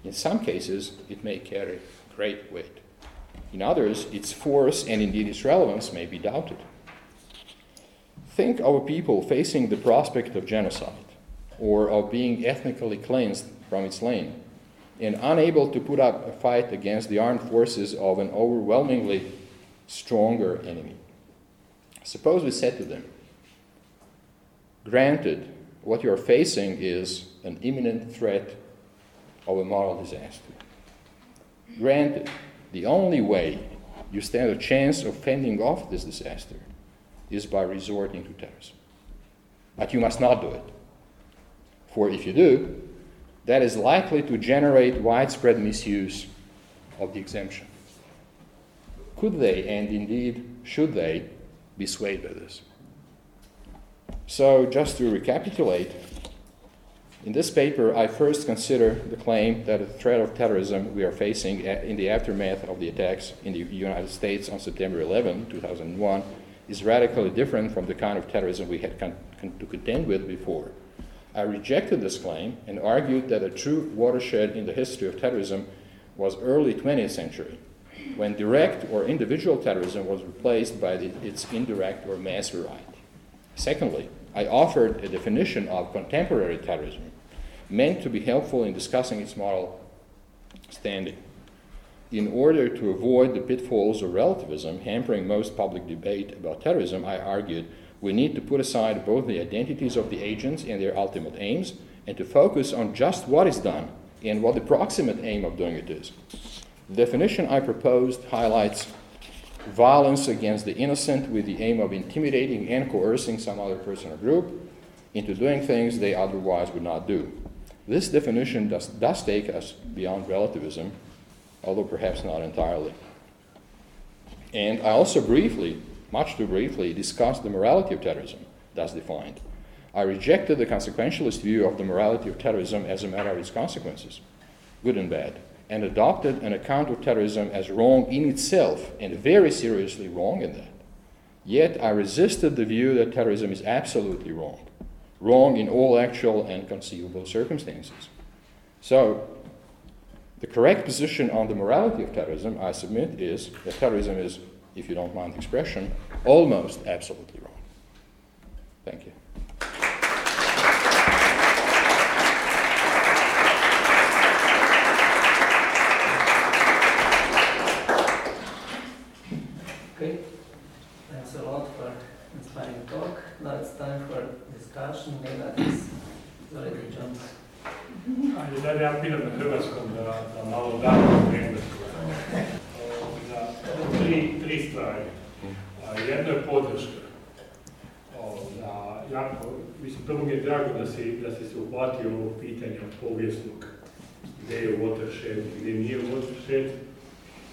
In some cases, it may carry great weight. In others, its force and indeed its relevance may be doubted. Think of a people facing the prospect of genocide or of being ethnically cleansed from its land and unable to put up a fight against the armed forces of an overwhelmingly stronger enemy. Suppose we said to them, Granted, what you are facing is an imminent threat of a moral disaster. Granted, the only way you stand a chance of fending off this disaster is by resorting to terrorism. But you must not do it. For if you do, that is likely to generate widespread misuse of the exemption. Could they, and indeed should they, be swayed by this? So, just to recapitulate, in this paper, I first consider the claim that the threat of terrorism we are facing uh, in the aftermath of the attacks in the United States on September 11, 2001, is radically different from the kind of terrorism we had con- con- to contend with before. I rejected this claim and argued that a true watershed in the history of terrorism was early 20th century, when direct or individual terrorism was replaced by the, its indirect or mass variety. Secondly, I offered a definition of contemporary terrorism meant to be helpful in discussing its moral standing. In order to avoid the pitfalls of relativism hampering most public debate about terrorism, I argued we need to put aside both the identities of the agents and their ultimate aims and to focus on just what is done and what the proximate aim of doing it is. The definition I proposed highlights violence against the innocent with the aim of intimidating and coercing some other person or group into doing things they otherwise would not do. This definition does, does take us beyond relativism, although perhaps not entirely. And I also briefly, much too briefly, discussed the morality of terrorism, thus defined. I rejected the consequentialist view of the morality of terrorism as a matter of its consequences, good and bad and adopted an account of terrorism as wrong in itself and very seriously wrong in that. Yet I resisted the view that terrorism is absolutely wrong, wrong in all actual and conceivable circumstances. So, the correct position on the morality of terrorism, I submit, is that terrorism is, if you don't mind the expression, almost absolutely wrong. Thank you. Okay, thanks a lot for inspiring talk. Now it's time for discussion. Nenad is already jumped. Ajde, da ja pitam na hrvatskom da, da malo dam englesku. Tri, tri stvari. Jedno je podrška. Da, jako, mislim, prvo mi je drago da si, se uplatio ovo pitanje povijesnog gdje je watershed, gdje nije watershed.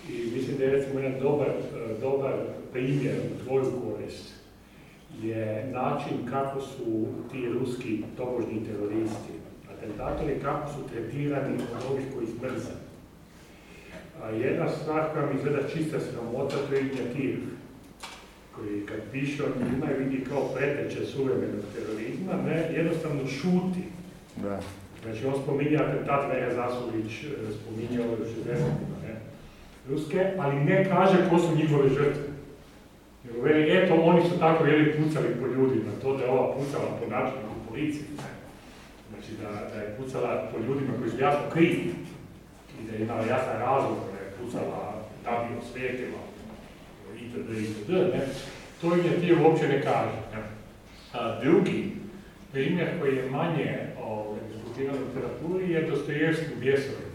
I mislim da je recimo jedan dobar, dobar primjer u tvoju korist je način kako su ti ruski tobožni teroristi, atentatori, kako su tretirani od ovih koji. A jedna stvar koja mi izgleda čista sramota, to je koji kad piše o njima vidi kao preteče suvremenog terorizma, ne, jednostavno šuti. Da. Znači on spominje atentat Vera Zasulić, e, spominje ovo u 60-ima, ne, ruske, ali ne kaže ko su njihove žrtve. Nego veli, eto, oni su tako jeli pucali po ljudima, to da je ova pucala po načinu policiji. Znači da, da je pucala po ljudima koji su jasno krivi i da je imala jasan razlog da je pucala da bi osvijetila itd. itd. Ne? To im je ti uopće ne kaže. Ne? A, drugi primjer koji je manje ovaj, diskutiran u literaturi je Dostojevski u Bjesovi.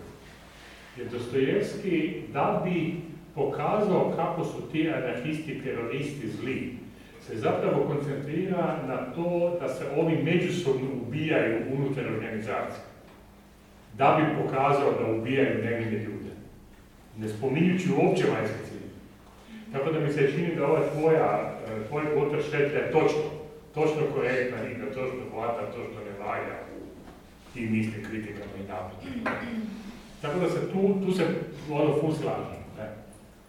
Jer Dostojevski da bi pokazao kako su ti anarhisti teroristi zli, se zapravo koncentrira na to da se oni međusobno ubijaju unutar organizacije. Da bi pokazao da ubijaju nevine ljude. Ne spominjući uopće vanjske cilje. Tako da mi se čini da ova tvoja, e, tvoj potrš je točno, točno korektna i da točno hvata to što ne valja u tim misli kritikama i napadima. Tako da se tu, tu se ono ful slažem.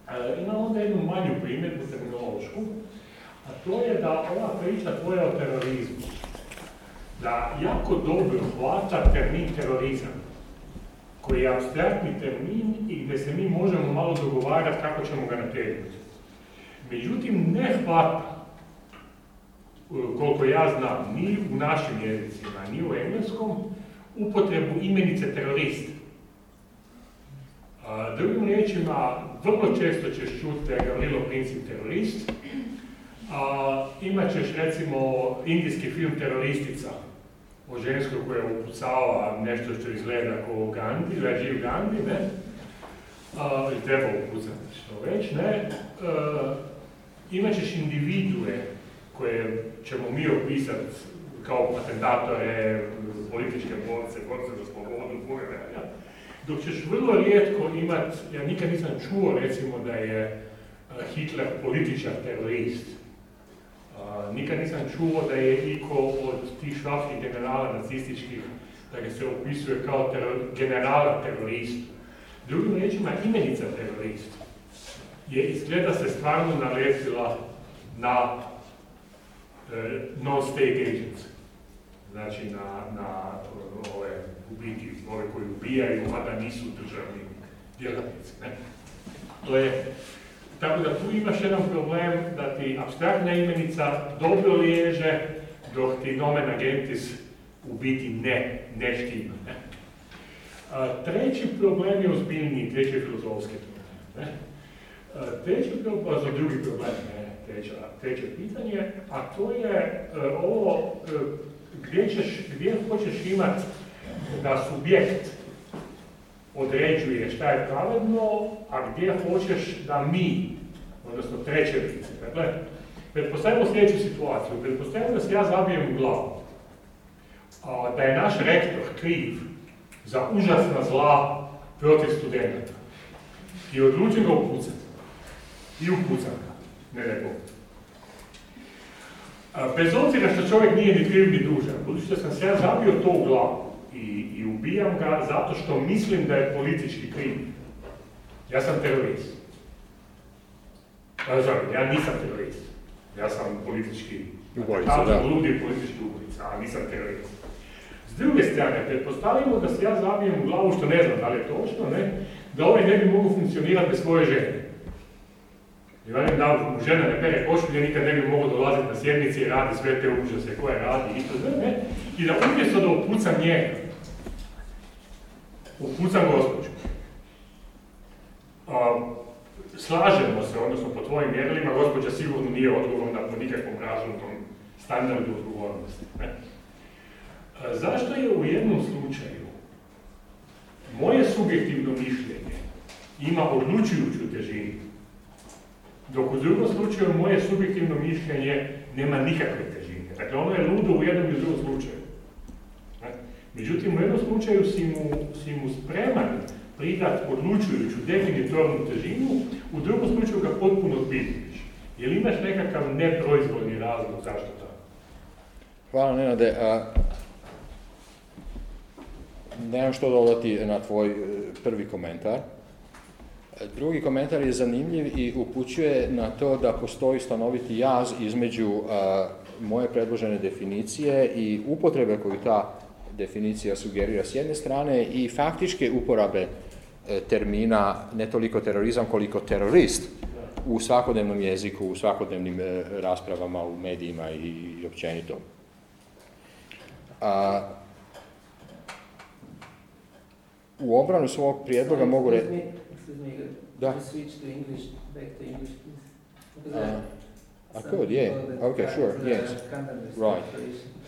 E, imamo onda jednu manju primjedbu terminološku, a to je da ova priča tvoja o terorizmu, da jako dobro hvata termin terorizam, koji je abstraktni termin i gdje se mi možemo malo dogovarati kako ćemo ga nategnuti. Međutim, ne hvata, koliko ja znam, ni u našim jezicima, ni u engleskom, upotrebu imenice terorist. Drugim riječima, vrlo često ćeš čuti da je Gavrilo Princip terorist, a, imat recimo indijski film Teroristica o ženskoj koja upucava nešto što izgleda kao Gandhi, Rajiv Gandhi, ne? A, I treba upucati što već, ne? A, imat individue koje ćemo mi opisati kao atentatore, političke borce, borce za slobodu, ja? dok ćeš vrlo rijetko imat, ja nikad nisam čuo recimo da je Hitler političar terorist, nikad nisam čuo da je iko od tih švapskih generala nacističkih, da ga se opisuje kao teror, generala terorist. Drugim riječima, imenica terorist je izgleda se stvarno naletila na e, non-state agents. Znači na, na ove, u ove koji ubijaju, mada nisu državni djelatnici. Ne? To je tako da tu imaš jedan problem da ti abstraktna imenica dobro liježe, dok ti nomen agentis u biti ne, ne štima. Ne? treći problem je ozbiljniji, treći je filozofski problem. Ne? treći problem, za drugi problem, ne, treća, treće pitanje, a to je e, ovo e, gdje, ćeš, gdje hoćeš imati da subjekt određuje šta je pravedno, a gdje hoćeš da mi, odnosno treće lice, dakle, pretpostavimo sljedeću situaciju, pretpostavimo da se ja zabijem u glavu, a, da je naš rektor kriv za užasna zla protiv studenta i odlučim ga upucati. I upucam ga, ne ne Bez obzira što čovjek nije ni kriv ni dužan, budući da sam se ja zabio to u glavu, ubijam ga zato što mislim da je politički kriv. Ja sam terorist. Ja, ja nisam terorist. Ja sam politički ubojica, da. Ludi politički ubojica, a nisam terorist. S druge strane, pretpostavimo da se ja zabijem u glavu, što ne znam da li je točno, ne, da ovaj ne bi mogu funkcionirati bez svoje žene. I velim da mu žena ne pere košulje, nikad ne bi mogao dolaziti na sjednici i radi sve te užase koje radi i to ne, i da umjesto da upucam njega, upucam gospođu. slažemo se, odnosno po tvojim mjerilima, gospođa sigurno nije odgovorna po nikakvom razumnom standardu odgovornosti. Ne? zašto je u jednom slučaju moje subjektivno mišljenje ima odlučujuću težinu, dok u drugom slučaju moje subjektivno mišljenje nema nikakve težine. Dakle, ono je ludo u jednom i drugom slučaju. Međutim, u jednom slučaju si mu, si mu spreman pridat odlučujuću definitornu težinu, u drugom slučaju ga potpuno odbitiš. Je li imaš nekakav neproizvodni razlog zašto to? Hvala, Nenade. A, nemam što dodati na tvoj e, prvi komentar. Drugi komentar je zanimljiv i upućuje na to da postoji stanoviti jaz između uh, moje predložene definicije i upotrebe koju ta definicija sugerira s jedne strane i faktičke uporabe uh, termina ne toliko terorizam koliko terorist u svakodnevnom jeziku, u svakodnevnim uh, raspravama u medijima i, općenito. A, u obranu svog prijedloga mogu reći... Da. I could, yeah. Okay, sure, yes. Right.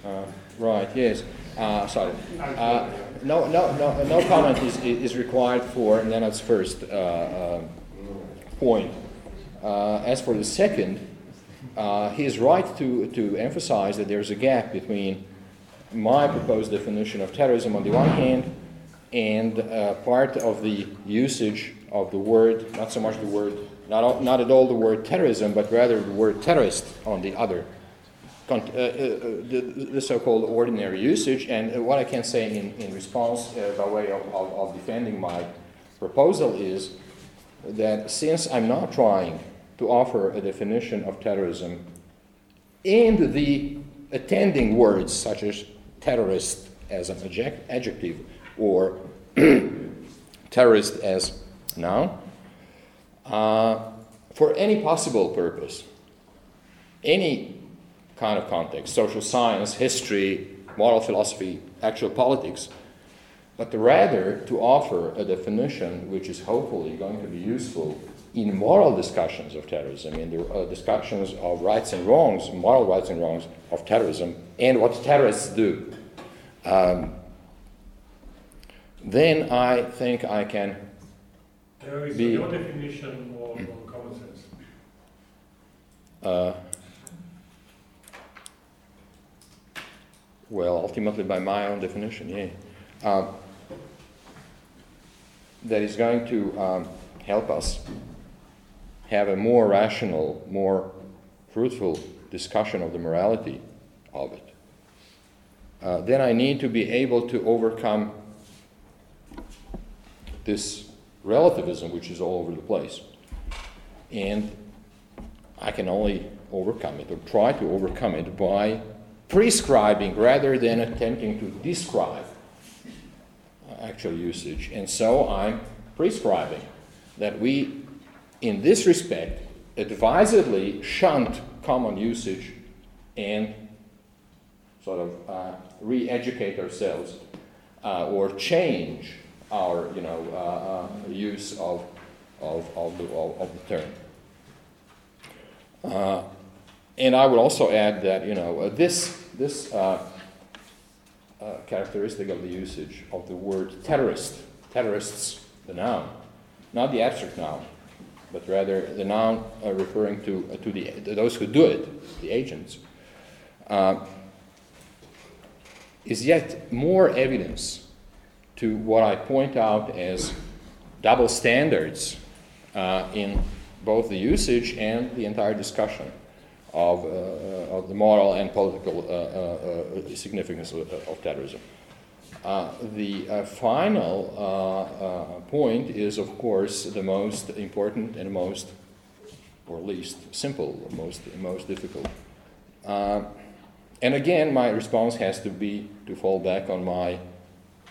Uh, right, yes. Uh, sorry. Uh, no, no, no, no comment is, is required for Nenad's first uh, uh, point. Uh, as for the second, uh, he is right to, to emphasize that there's a gap between my proposed definition of terrorism on the one hand and part of the usage of the word, not so much the word, not, not at all the word terrorism, but rather the word terrorist on the other, the, the so-called ordinary usage. And what I can say in, in response uh, by way of, of, of defending my proposal is that since I'm not trying to offer a definition of terrorism and the attending words such as terrorist as an adjective or terrorist as noun, uh, for any possible purpose, any kind of context, social science, history, moral philosophy, actual politics, but rather to offer a definition which is hopefully going to be useful in moral discussions of terrorism, in the uh, discussions of rights and wrongs, moral rights and wrongs of terrorism, and what terrorists do. Um, then I think I can is be- your definition or, or common sense. Uh, well, ultimately by my own definition, yeah. Um, that is going to um, help us have a more rational, more fruitful discussion of the morality of it. Uh, then I need to be able to overcome this relativism which is all over the place. And I can only overcome it or try to overcome it by prescribing rather than attempting to describe uh, actual usage. And so I'm prescribing that we, in this respect, advisedly shunt common usage and sort of uh, re educate ourselves uh, or change our you know, uh, uh, use of, of, of, the, of, of the term. Uh, and I would also add that you know this this uh, uh, characteristic of the usage of the word terrorist, terrorists, the noun, not the abstract noun, but rather the noun uh, referring to uh, to the to those who do it, the agents, uh, is yet more evidence to what I point out as double standards in both the usage and the entire discussion of, uh, of the moral and political uh, uh, uh significance of, of terrorism. Uh, the uh, final point is, of course, the most important and most, or least simple, most, most difficult. and again, my response has to be to fall back on my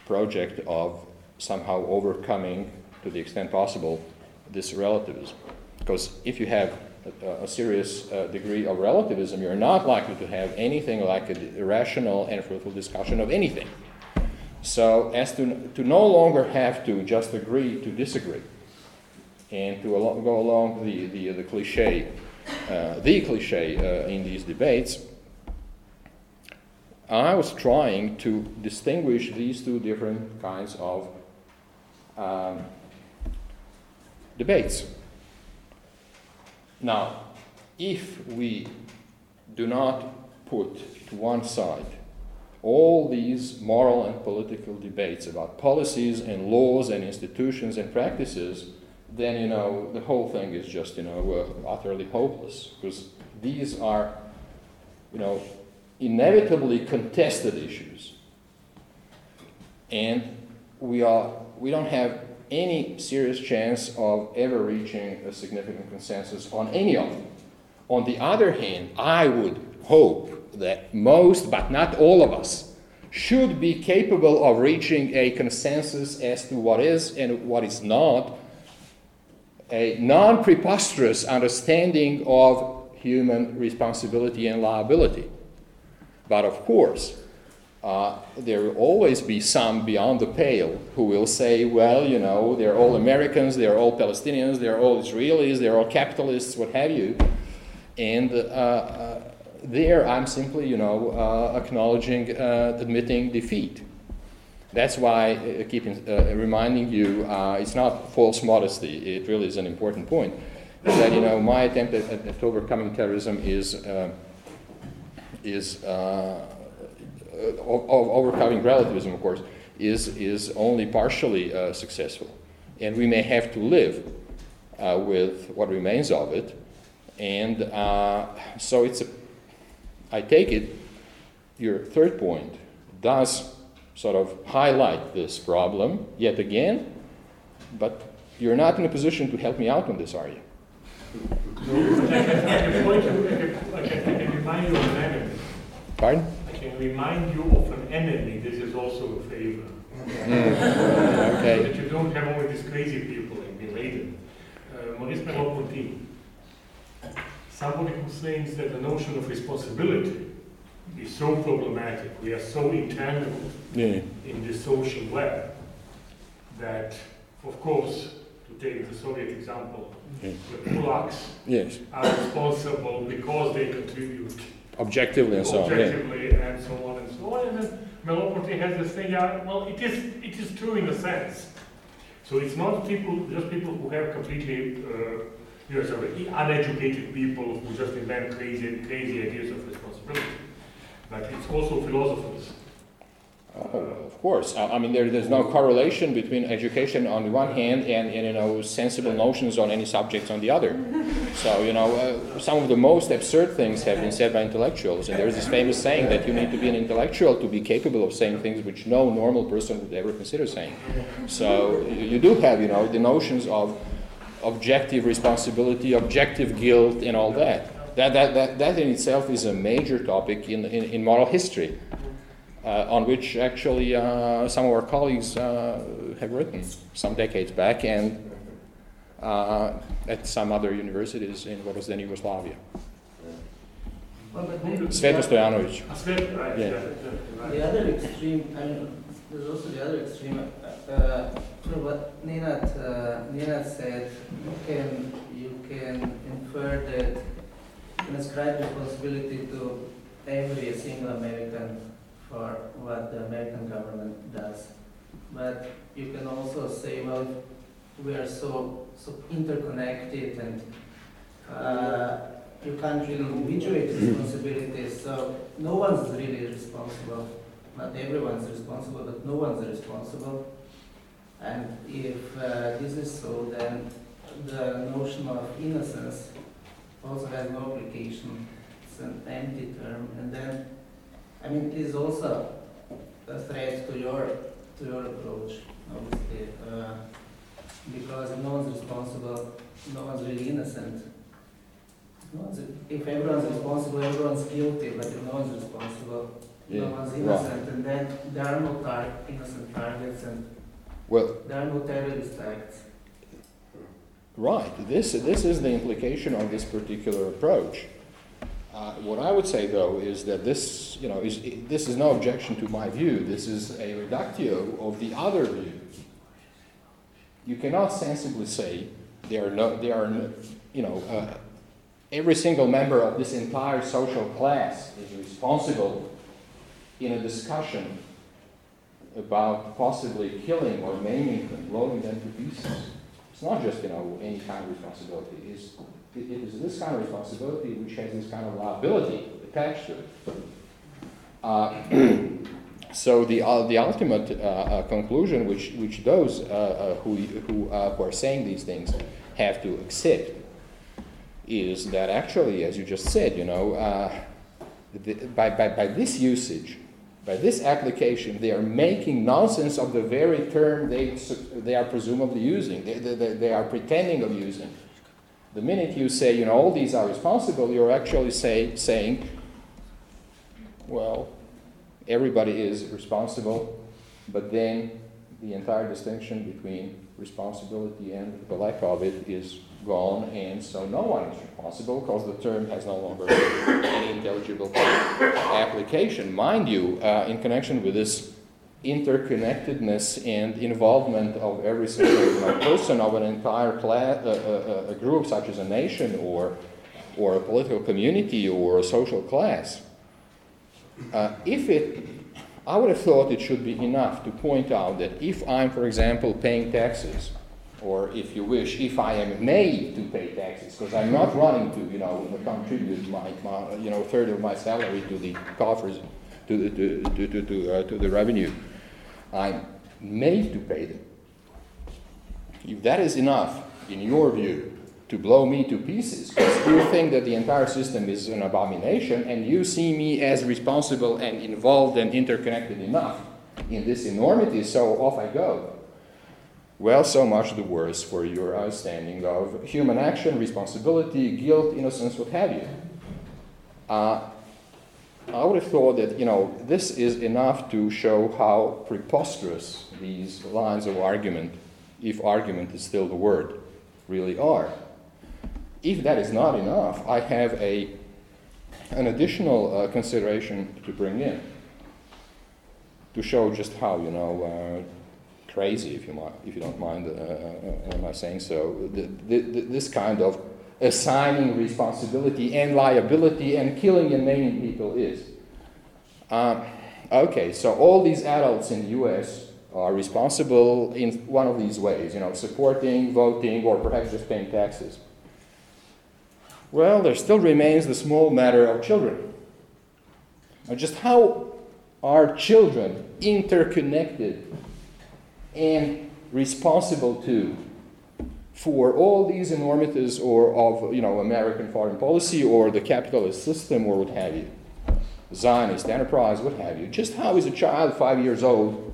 project of somehow overcoming, to the extent possible, this relativism. Because if you have a, serious uh, degree of relativism, you're not likely to have anything like a rational and fruitful discussion of anything. So, as to, to no longer have to just agree to disagree and to al- go along the, the, the cliche, uh, the cliche uh, in these debates, I was trying to distinguish these two different kinds of um, debates. Now, if we do not put to one side all these moral and political debates about policies and laws and institutions and practices, then you know the whole thing is just you know uh, utterly hopeless because these are you know inevitably contested issues, and we are we don't have any serious chance of ever reaching a significant consensus on any of them. On the other hand, I would hope that most, but not all of us, should be capable of reaching a consensus as to what is and what is not a non preposterous understanding of human responsibility and liability. But of course, uh, there will always be some beyond the pale who will say, well, you know, they're all Americans, they're all Palestinians, they're all Israelis, they're all capitalists, what have you. And uh, uh, there I'm simply, you know, uh, acknowledging, uh, admitting defeat. That's why I keep reminding you it's not false modesty, it really is an important point. That, you know, my attempt at, at overcoming terrorism is, is of overcoming relativism, of course, is, is only partially uh, successful. And we may have to live uh, with what remains of it. And uh, so it's a, I take it, your third point does sort of highlight this problem yet again, but you're not in a position to help me out on this, are you? Pardon? Can remind you of an enemy, this is also a favor. Mm. okay. So that you don't have only these crazy people and bin Laden. Uh, Maurice Merleau-Ponty, somebody who claims that the notion of responsibility is so problematic, we are so entangled yeah. in the social web that, of course, to take the Soviet example, yeah. the kulaks yes. are responsible because they contribute objectively and so on. Objectively yeah. and so on and so on. And then Merleau-Ponty has this thing, yeah, well, it is, it is true in a sense. So it's not people, just people who have completely, uh, you know, uneducated people who just invent crazy, crazy ideas of responsibility. But it's also philosophers Oh, of course. I mean, there, there's no correlation between education on the one hand and, and, you know sensible notions on any subject on the other. So you know, uh, some of the most absurd things have been said by intellectuals, and there's this famous saying that you need to be an intellectual to be capable of saying things which no normal person would ever consider saying. So you do have you know the notions of objective responsibility, objective guilt, and all that. That, that, that, that in itself is a major topic in, in, in moral history on which actually uh, some of our colleagues uh, have written some decades back and uh, at some other universities in what was then Yugoslavia. Well, Sveto Stojanovic. Yeah. The other extreme, I mean, there's also the other extreme. Uh, from what Nenad, uh, Nenad said, you can, you can infer that you can ascribe responsibility to every single American for what the American government does. But you can also say, well, we are so, so interconnected and uh, you can't really individuate responsibilities, so no one's really responsible. Not everyone's responsible, but no one's responsible. And if uh, this is so, then the notion of innocence also has no application. It's an empty term. And then I mean, it is also a threat to your to your approach, obviously, uh, because no one's responsible, no one's really innocent. No one's, if everyone's responsible, everyone's guilty, but if no one's responsible, yeah. no one's innocent, and then there are no tar- innocent targets, and well, there are no terrorist acts. Right. This this is the implication of this particular approach. Uh, what I would say, though, is that this, you know, is, this is no objection to my view. This is a reductio of the other view. You cannot sensibly say there are no, there are, no, you know, uh, every single member of this entire social class is responsible in a discussion about possibly killing or maiming them, blowing them to pieces. It's not just, you know, any kind of responsibility. It's it is this kind of responsibility which has this kind of liability attached to it. Uh, so the, uh, the ultimate uh, uh conclusion which, which those uh, uh, who, who, who are saying these things have to accept is that actually, as you just said, you know, the, by, by, by this usage By this application, they are making nonsense of the very term they, they are presumably using, they, they, they are pretending of using. The minute you say, you know, all these are responsible, you're actually say, saying, well, everybody is responsible, but then the entire distinction between responsibility and the lack of it is gone, and so no one is responsible because the term has no longer any intelligible application. Mind you, uh, in connection with this interconnectedness and involvement of every single person. Of an entire class, uh, uh, a group, such as a nation or, or a political community or a social class, uh, if it I would have thought it should be enough to point out that if I'm, for example, paying taxes, or if you wish, if I am made to pay taxes, because I'm not running to, you know, contribute my, my you know, third of my salary to the coffers, to the, to, to, to, to, uh, to the revenue, I'm made to pay them. If that is enough, in your view, to blow me to pieces, because you think that the entire system is an abomination, and you see me as responsible and involved and interconnected enough in this enormity, so off I go. Well, so much the worse for your understanding of human action, responsibility, guilt, innocence, what have you. Uh, I would have thought that, you know, this is enough to show how preposterous these lines of argument, if argument is still the word, really are. If that is not enough, I have a, an additional uh, consideration to bring in to show just how, you know, uh, crazy, if you, might, if you don't mind uh, uh, uh my saying so, the, the, this kind of assigning responsibility and liability and killing and maiming people is. Um, okay, so all these adults in the US are responsible in one of these ways, you know, supporting, voting, or perhaps just paying taxes. Well, there still remains the small matter of children. Now, just how are children interconnected and responsible to for all these enormities or of you know American foreign policy or the capitalist system or what have you, Zionist enterprise, what have you. Just how is a child five years old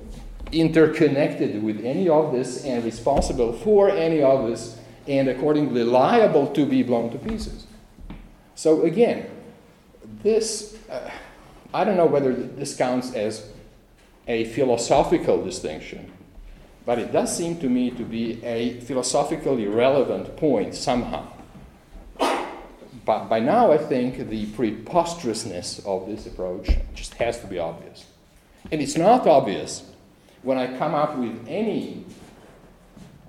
interconnected with any of this and responsible for any of this and accordingly liable to be blown to pieces? So again, this, uh, I don't know whether this counts as a philosophical distinction, but it does seem to me to be a philosophically relevant point somehow. But by now, I think the preposterousness of this approach just has to be obvious. And it's not obvious when I come up with any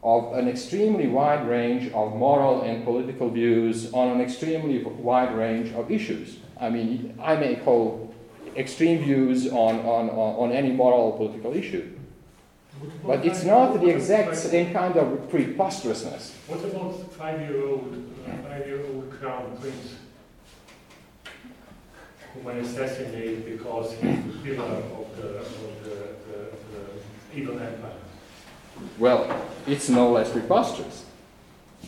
of an extremely wide range of moral and political views on an extremely wide range of issues. I mean, I may hold extreme views on, on, on, any moral or political issue. But it's not the exact same kind of preposterousness. What about five-year-old, uh, five-year-old crown prince, whom I assassinate because he's the pillar of the, of the, the, the evil empire? Well, it's no less preposterous.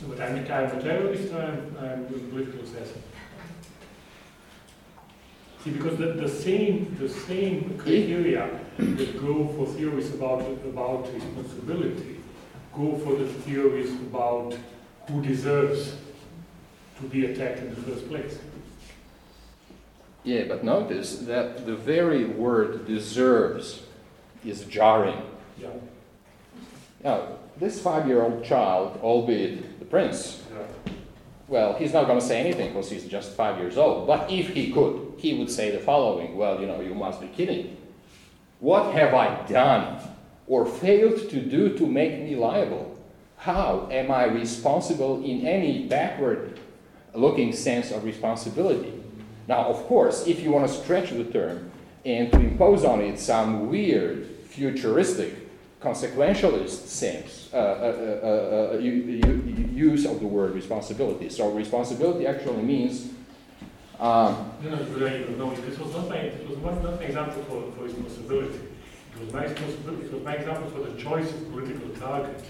But I'm, I'm a terrorist, I'm, I'm a political assassin. See, because the, the same the same criteria that go for theories about about responsibility go for the theories about who deserves to be attacked in the first place. Yeah, but notice that the very word deserves is jarring. Yeah. Now, this five year old child, albeit the prince, well, he's not going to say anything because he's just five years old. But if he could, he would say the following Well, you know, you must be kidding. What have I done or failed to do to make me liable? How am I responsible in any backward looking sense of responsibility? Now, of course, if you want to stretch the term and to impose on it some weird, futuristic consequentialist sense, uh, uh, uh, use of the word responsibility. So responsibility actually means. Um, no, no, no, this was not my, it was not, not my example for, for responsibility. It was my responsibility, it was my example for the choice of political target.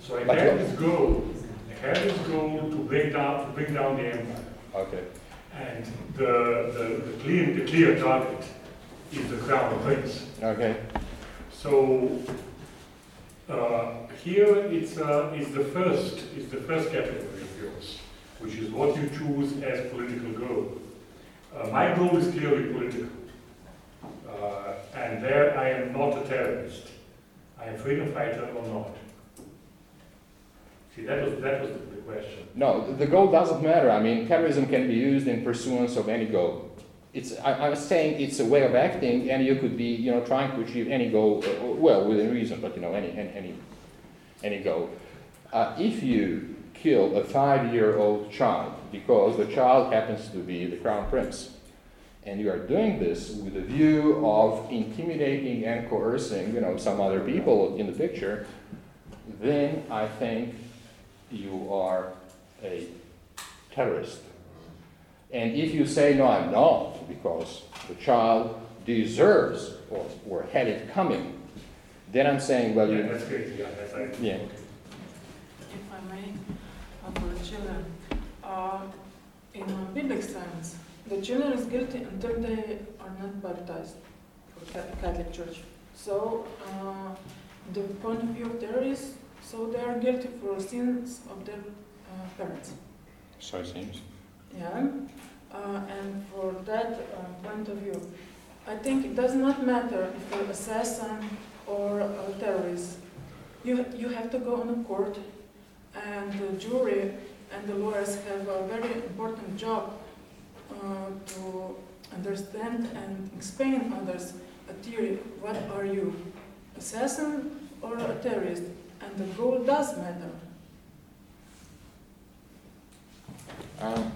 So I had this goal, I had this goal to bring down, to bring down the empire. Okay. And the, the, the, clear, the clear target is the crown prince. Okay. So uh, here it's, uh, the first the first category of yours, which is what you choose as political goal. Uh, my goal is clearly political, uh, and there I am not a terrorist. I am freedom fighter or not. See, that was that was the question. No, the goal doesn't matter. I mean, terrorism can be used in pursuance of any goal. It's, I, I was saying it's a way of acting, and you could be, you know, trying to achieve any goal, uh, well, within reason, but you know, any, any, any, goal. Uh, if you kill a five-year-old child because the child happens to be the crown prince, and you are doing this with a view of intimidating and coercing, you know, some other people in the picture, then I think you are a terrorist. And if you say, no, I'm not, because the child deserves or, or had it coming, then I'm saying, well, Yeah, you, that's great. Yeah, that's right. yeah. If I may, uh, for the children, uh, in uh, biblical sense, the children is guilty until they are not baptized for Ca- Catholic Church. So, uh, the point of view of terrorists, so they are guilty for sins of their uh, parents. So it seems. Yeah, uh, and for that uh, point of view, I think it does not matter if you're assassin or a terrorist. You, you have to go on a court, and the jury and the lawyers have a very important job uh, to understand and explain others a theory. What are you, assassin or a terrorist? And the goal does matter. Um,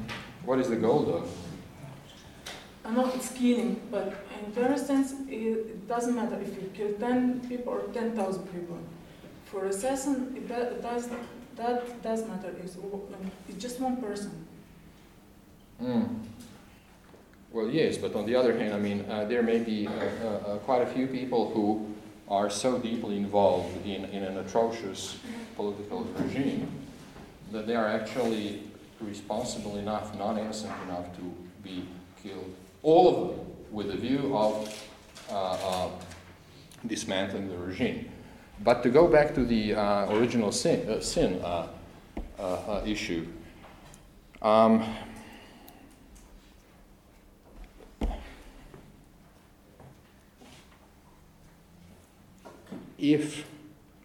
what is the goal, though? I know it's killing, but in sense, it, it doesn't matter if you kill 10 people or 10,000 people. For assassin, it, do- it does, that does matter. It's, it's just one person. Hmm. Well, yes, but on the other hand, I mean, uh, there may be uh, uh, uh, quite a few people who are so deeply involved in, in an atrocious political regime that they are actually responsible enough, not innocent enough to be killed. All of them with a view of uh, uh, dismantling the regime. But to go back to the uh, original sin, uh, sin uh, uh, issue, um, if,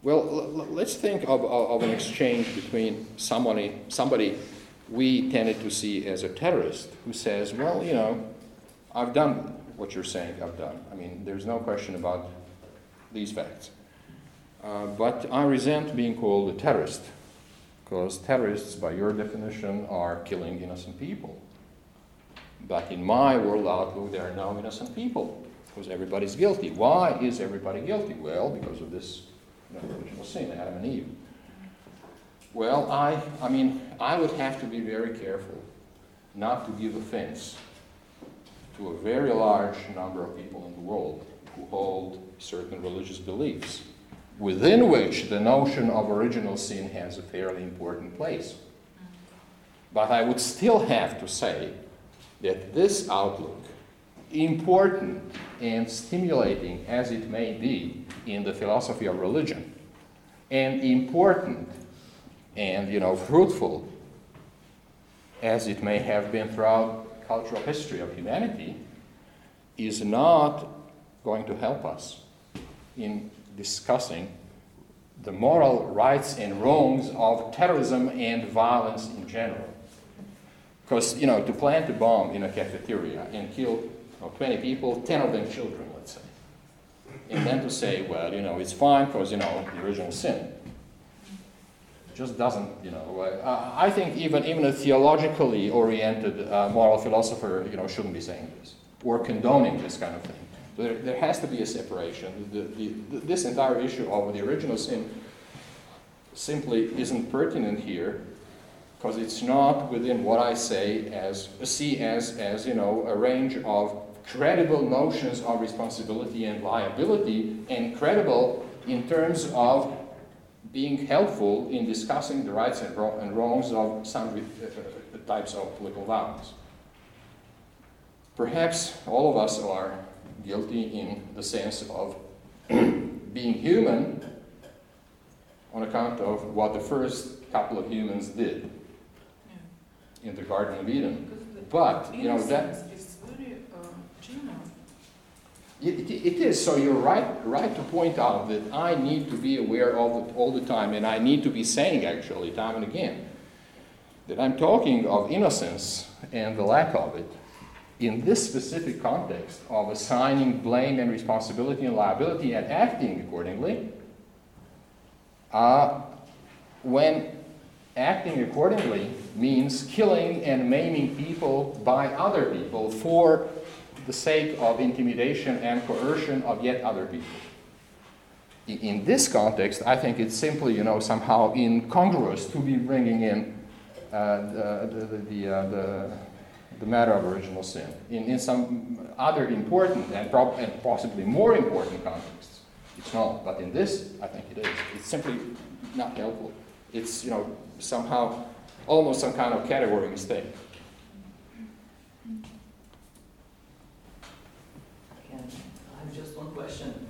well, let's think of, of, of an exchange between somebody, somebody we tended to see as a terrorist who says, well, you know, I've done what you're saying I've done. I mean, there's no question about these facts. Uh, but I resent being called a terrorist, because terrorists, by your definition, are killing innocent people. But in my world outlook, there are no innocent people, because everybody's guilty. Why is everybody guilty? Well, because of this you know, original sin, Adam and Eve. Well, I, I mean, I would have to be very careful not to give offense to a very large number of people in the world who hold certain religious beliefs, within which the notion of original sin has a fairly important place. But I would still have to say that this outlook, important and stimulating as it may be in the philosophy of religion, and important and you know fruitful as it may have been throughout cultural history of humanity, is not going to help us in discussing the moral rights and wrongs of terrorism and violence in general. Because, you know, to plant a bomb in a cafeteria and kill you know, 20 people, 10 of them children, let's say, and then to say, well, you know, it's fine because, you know, the original sin just doesn't, you know. Uh, I think even, even a theologically oriented uh, moral philosopher, you know, shouldn't be saying this or condoning this kind of thing. There, there has to be a separation. The, the, the, this entire issue of the original sin simply isn't pertinent here because it's not within what I say as see as, as you know a range of credible notions of responsibility and liability and credible in terms of being helpful in discussing the rights and, wrong, and wrongs of some uh, types of political violence. Perhaps all of us are guilty in the sense of being human on account of what the first couple of humans did in the Garden of Eden. But, you know, that, innocence is very uh, general. It, it it is, so you're right, right to point out that I need to be aware all the, all the time, and I need to be saying actually, time and again, that I'm talking of innocence and the lack of it in this specific context of assigning blame and responsibility and liability and acting accordingly, uh, when acting accordingly means killing and maiming people by other people for the sake of intimidation and coercion of yet other people. In, this context, I think it's simply, you know, somehow incongruous to be bringing in uh, the, the, the, uh, the, the matter of original sin. In, in some other important and, prob- and possibly more important contexts, it's not. But in this, I think it is. It's simply not helpful. It's, you know, somehow almost some kind of category mistake. Can I have just one question?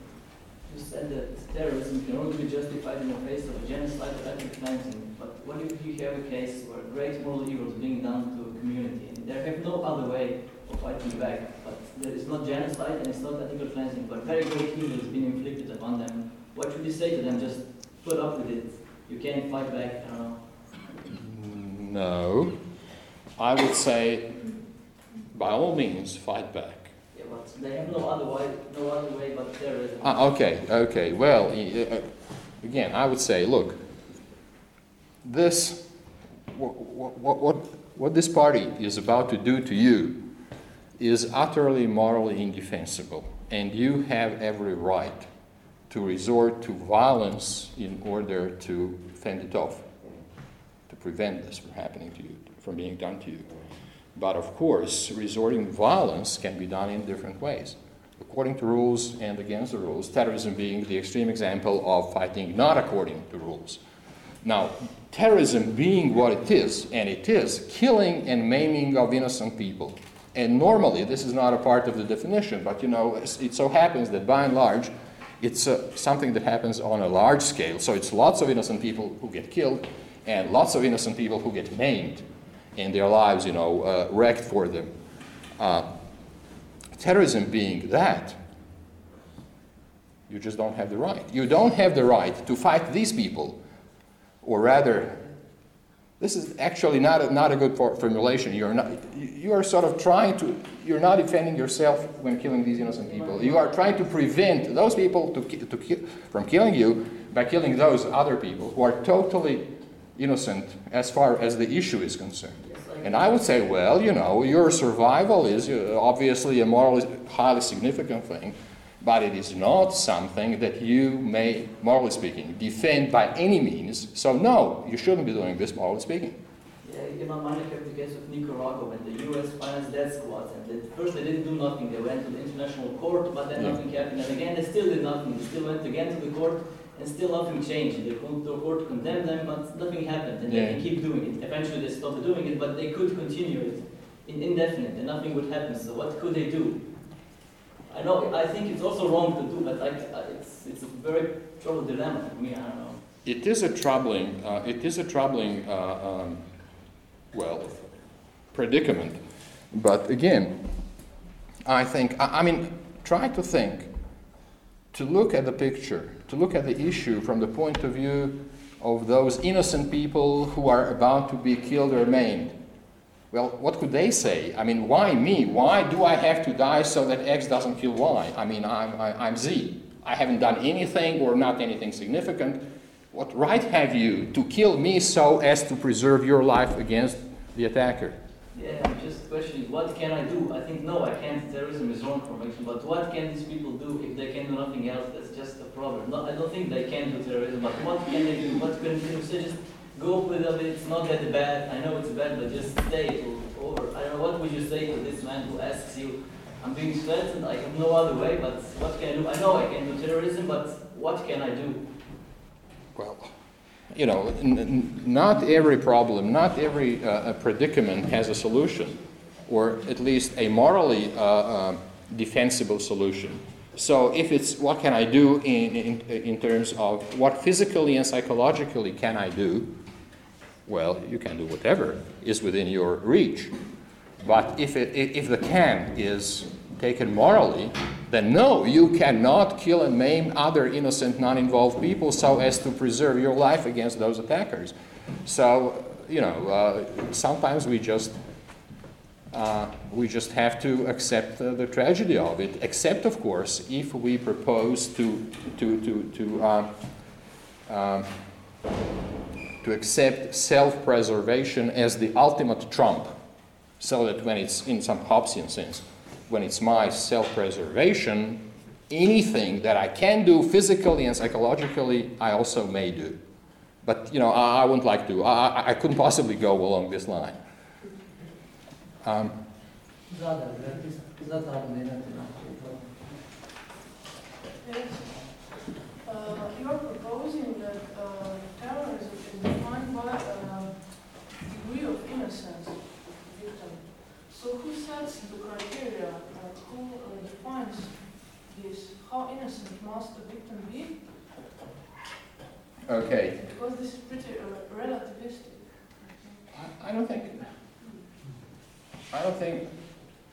You said that terrorism can only be justified in the face of a genocide or ethnic cleansing, but what if you have a case where great moral evil is being done to a community and they have no other way of fighting back, but there is not genocide and it's not ethnic cleansing, but very great evil is being inflicted upon them? What should you say to them? Just put up with it. You can't fight back. I don't know. No. I would say, by all means, fight back. But they have no other way, no other way but terrorism. Ah, okay, okay. Well, uh, again, I would say, look, this, what, what, what, what this party is about to do to you is utterly morally indefensible, and you have every right to resort to violence in order to fend it off, to prevent this from happening to you, from being done to you. But of course, resorting violence can be done in different ways according to rules and against the rules, terrorism being the extreme example of fighting not according to rules. Now, terrorism being what it is, and it is killing and maiming of innocent people. And normally, this is not a part of the definition, but you know, it so happens that by and large, it's uh, something that happens on a large scale. So it's lots of innocent people who get killed, and lots of innocent people who get maimed, and their lives, you know, uh, wrecked for them. Uh, terrorism being that, you just don't have the right. You don't have the right to fight these people, or rather, this is actually not a, not a good formulation. You're not, you are sort of trying to, you're not defending yourself when killing these innocent people. You are trying to prevent those people to, to ki- from killing you by killing those other people who are totally innocent as far as the issue is concerned. And I would say, well, you know, your survival is uh, obviously a morally highly significant thing, but it is not something that you may, morally speaking, defend by any means. So, no, you shouldn't be doing this, morally speaking. Yeah, you know, Monica have the case of Nicaragua when the U.S. financed death squads, and they, first they didn't do nothing. They went to the international court, but then Yeah. nothing happened. And again, they still did nothing. They still went again to the court, and still nothing changed. The court condemned them, but nothing happened. And Yeah. they keep doing it. Eventually, they stopped doing it, but they could continue it in indefinite, and nothing would happen. So what could they do? I know. I think it's also wrong to do, but like, uh, it's it's a very troubled dilemma for me. I don't know. It is a troubling, uh, it is a troubling, uh, um, well, predicament. But again, I think, I, I mean, try to think, to look at the picture, to look at the issue from the point of view of those innocent people who are about to be killed or maimed. Well, what could they say? I mean, why me? Why do I have to die so that X doesn't kill Y? I mean, I'm, I, I'm Z. I haven't done anything or not anything significant. What right have you to kill me so as to preserve your life against the attacker? Yeah, I'm just questioning what can I do? I think no, I can't. Terrorism is wrong formation, but what can these people do if they can do nothing else? That's just a problem. No, I don't think they can do terrorism, but what can they do? What can they do? So just go with it. It's not that bad. I know it's bad, but just stay it over. I don't know. What would you say to this man who asks you, "I'm being threatened. I have no other way, but what can I do? I know I can do terrorism, but what can I do?" Well, you know, n- n- not every problem, not every uh, uh, predicament has a solution, or at least a morally uh, uh, defensible solution. So if it's what can I do in, in, in terms of what physically and psychologically can I do, well, you can do whatever is within your reach. But if, it, if the can is taken morally, then no, you cannot kill and maim other innocent, non involved people so as to preserve your life against those attackers. So, you know, uh, sometimes we just. Uh, we just have to accept uh, the tragedy of it, except, of course, if we propose to, to, to, to, uh, um, to accept self preservation as the ultimate trump, so that when it's in some Hobbesian sense, when it's my self preservation, anything that I can do physically and psychologically, I also may do. But you know, I, I wouldn't like to. I, I couldn't possibly go along this line. Um. Uh, you're proposing that uh, terrorism is defined by a degree of innocence of the victim. So who sets the criteria? Uh, who uh, defines this? How innocent must a victim be? okay, Because this is pretty uh, relativistic. I, I don't think. I don't think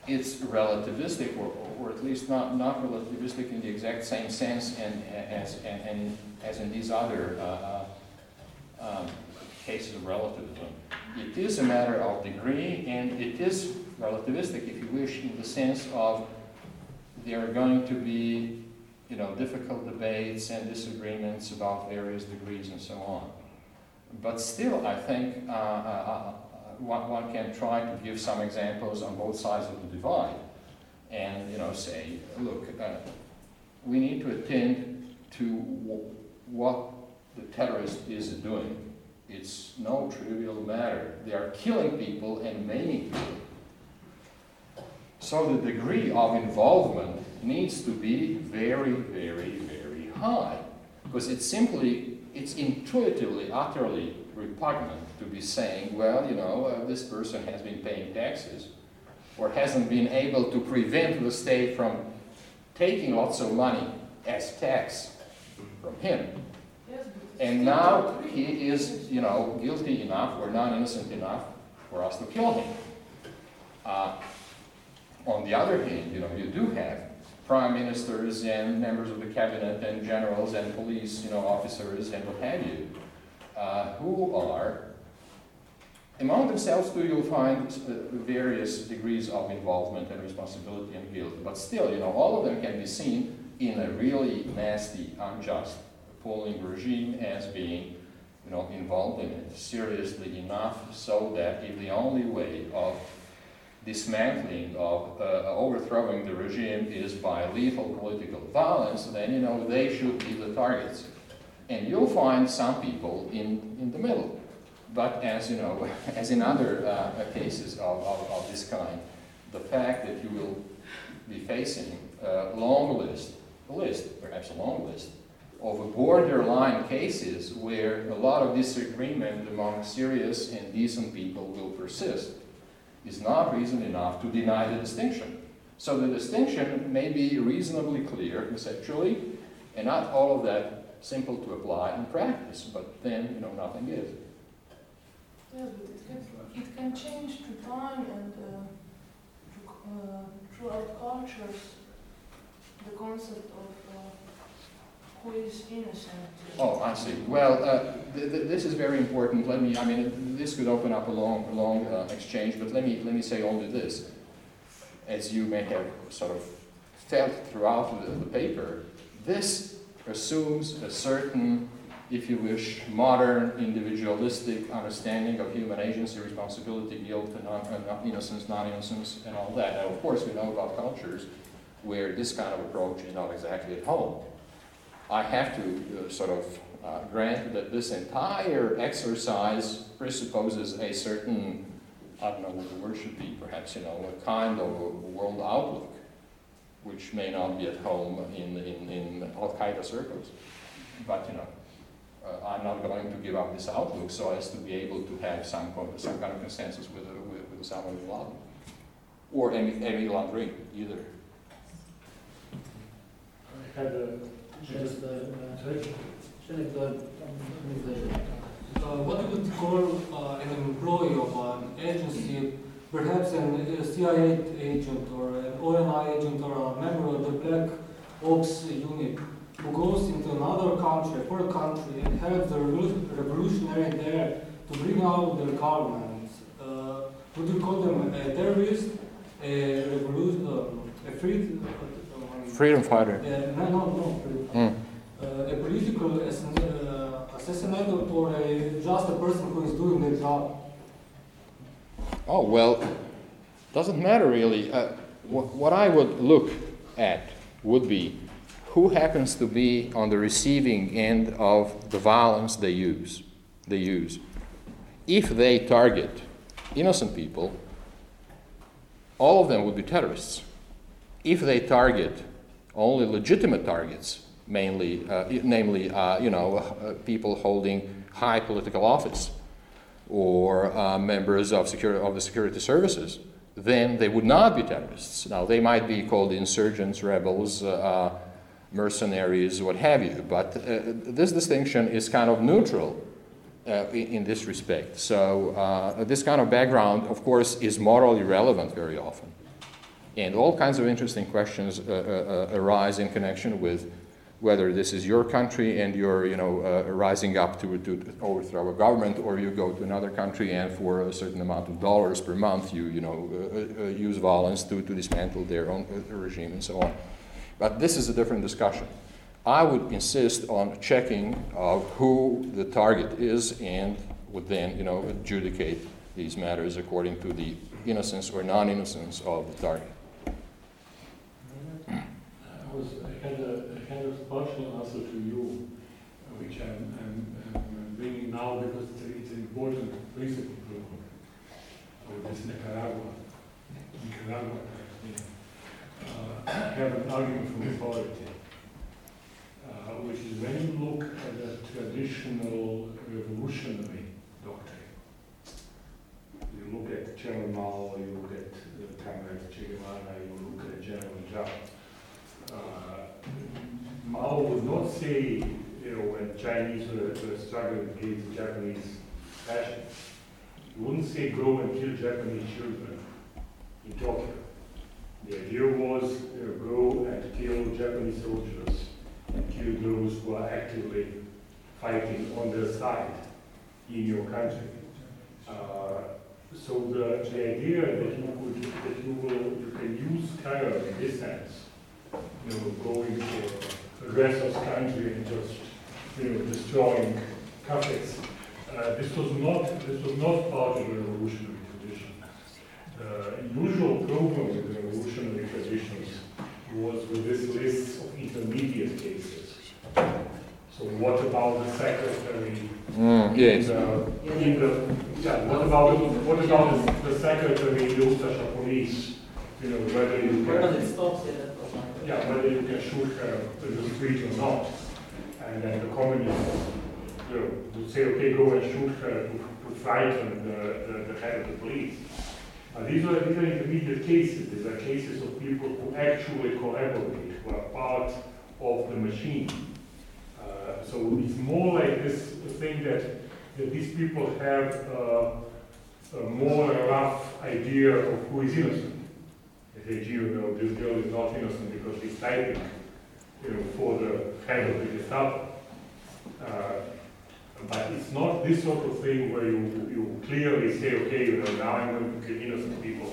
it's relativistic, or, or at least not, not relativistic in the exact same sense and, as, and, and as in these other uh, uh, um, cases of relativism. It is a matter of degree, and it is relativistic, if you wish, in the sense of there are going to be, you know, difficult debates and disagreements about various degrees and so on. But still, I think uh, uh, uh, one, can try to give some examples on both sides of the divide and you know say look uh, we need to attend to what the terrorist is doing. It's no trivial matter. They are killing people and maiming people so the degree of involvement needs to be very very very high because it's simply it's intuitively utterly repugnant to be saying, well, you know, uh, this person has been paying taxes or hasn't been able to prevent the state from taking lots of money as tax from him. And now he is, you know, guilty enough or non-innocent enough for us to kill him. Uh, on the other hand, you know, you do have prime ministers and members of the cabinet and generals and police, you know, officers and what have you, uh, who are, among themselves too, you'll find uh, various degrees of involvement and responsibility and guilt. But still, you know, all of them can be seen in a really nasty, unjust, appalling regime as being, you know, involved in it seriously enough so that if the only way of dismantling, of uh, overthrowing the regime is by lethal political violence, then, you know, they should be the targets. And you'll find some people in, in the middle. But as you know, as in other uh, cases of, of, of this kind, the fact that you will be facing a long list, a list, perhaps a long list, of borderline cases where a lot of disagreement among serious and decent people will persist is not reason enough to deny the distinction. So the distinction may be reasonably clear conceptually, and not all of that simple to apply in practice, but then, you know, nothing is. Yes, but it can, it can change through time and uh, uh, throughout cultures, the concept of uh, Oh, I see. Well, uh, th- th- this is very important. Let me, I mean, this could open up a long, long uh, exchange, but let me, let me say only this. As you may have sort of felt throughout the, the paper, this assumes a certain, if you wish, modern individualistic understanding of human agency, responsibility, guilt, and non, non- innocence, non-innocence, and all that. Now, of course, we know about cultures where this kind of approach is not exactly at home. I have to uh, sort of uh, grant that this entire exercise presupposes a certain, I don't know what the word should be, perhaps, you know, a kind of a world outlook, which may not be at home in, in, in Al Qaeda circles. But, you know, uh, I'm not going to give up this outlook so as to be able to have some, some kind of consensus with, uh, with, with Osama bin Laden. Or Amy Landry, either. had a, Uh, what you would call an employee of an agency, perhaps an, CIA agent or an ONI agent or a member of the Black Ops unit who goes into another country, for a country, and helps the revolutionary there to bring out their government. Uh, would you call them? A terrorist, a revolution, uh, a Freedom fighter. uh, no, no, no. Mm. Uh, a political uh, assassinator or a, just a person who is doing their job. Oh, well, doesn't matter really. Uh, wh- what I would look at would be who happens to be on the receiving end of the violence they use. They use. If they target innocent people, all of them would be terrorists. If they target only legitimate targets, mainly, uh, namely, uh, you know, uh, people holding high political office, or uh, members of, of the security services, then they would not be terrorists. Now, they might be called insurgents, rebels, uh, mercenaries, what have you, but this distinction is kind of neutral uh, in, in this respect. So, uh, this kind of background, of course, is morally relevant very often. And all kinds of interesting questions uh, uh, uh, arise in connection with whether this is your country and you're, you know, uh, rising up to, to overthrow a government, or you go to another country and for a certain amount of dollars per month, you, you know, uh, uh, use violence to, to dismantle their own regime and so on. But this is a different discussion. I would insist on checking of who the target is and would then, you know, adjudicate these matters according to the innocence or non-innocence of the target. I was, I had a, I had a partial answer to you, uh, which I'm, I'm, I'm bringing now because it's, an important principle of this Nicaragua, Nicaragua. Uh, have an argument from authority, uh, which is when you look at the traditional revolutionary doctrine, you look at Chairman Mao, you look at the Comrade Che Guevara, you look at General Giap, uh, Mao would not say, you know, when Chinese were, were struggling against Japanese fashion, he wouldn't say go and kill Japanese children in Tokyo. The idea was, you know, go and kill Japanese soldiers and kill those who are actively fighting on their side in your country. Uh, so the, the idea that you could, that you will, you can use terror in this sense, you know, going for aggressors country and just, you know, destroying cafes. Uh, this was not, this was not part of the revolutionary tradition. The usual problem with the revolutionary traditions was with this list of intermediate cases. So what about the secretary Mm, yes. in the, in the, yeah, what about, what about the- the secretary in the Ustasha police? You know, whether you Where can. Yeah, whether you can shoot in the street or not. And then the communists, you know, would say, okay, go and shoot her to, to frighten the, the, the head of the police. Uh, these are, these are intermediate cases. These are cases of people who actually collaborate, who are part of the machine. Uh, so it's more like this thing that, that these people have uh, a more rough idea of who is innocent. You know, this girl is not innocent because she's typing, you know, for the head of the Gestapo. Uh, but it's not this sort of thing where you, you clearly say, okay, you know, now I'm going to kill innocent people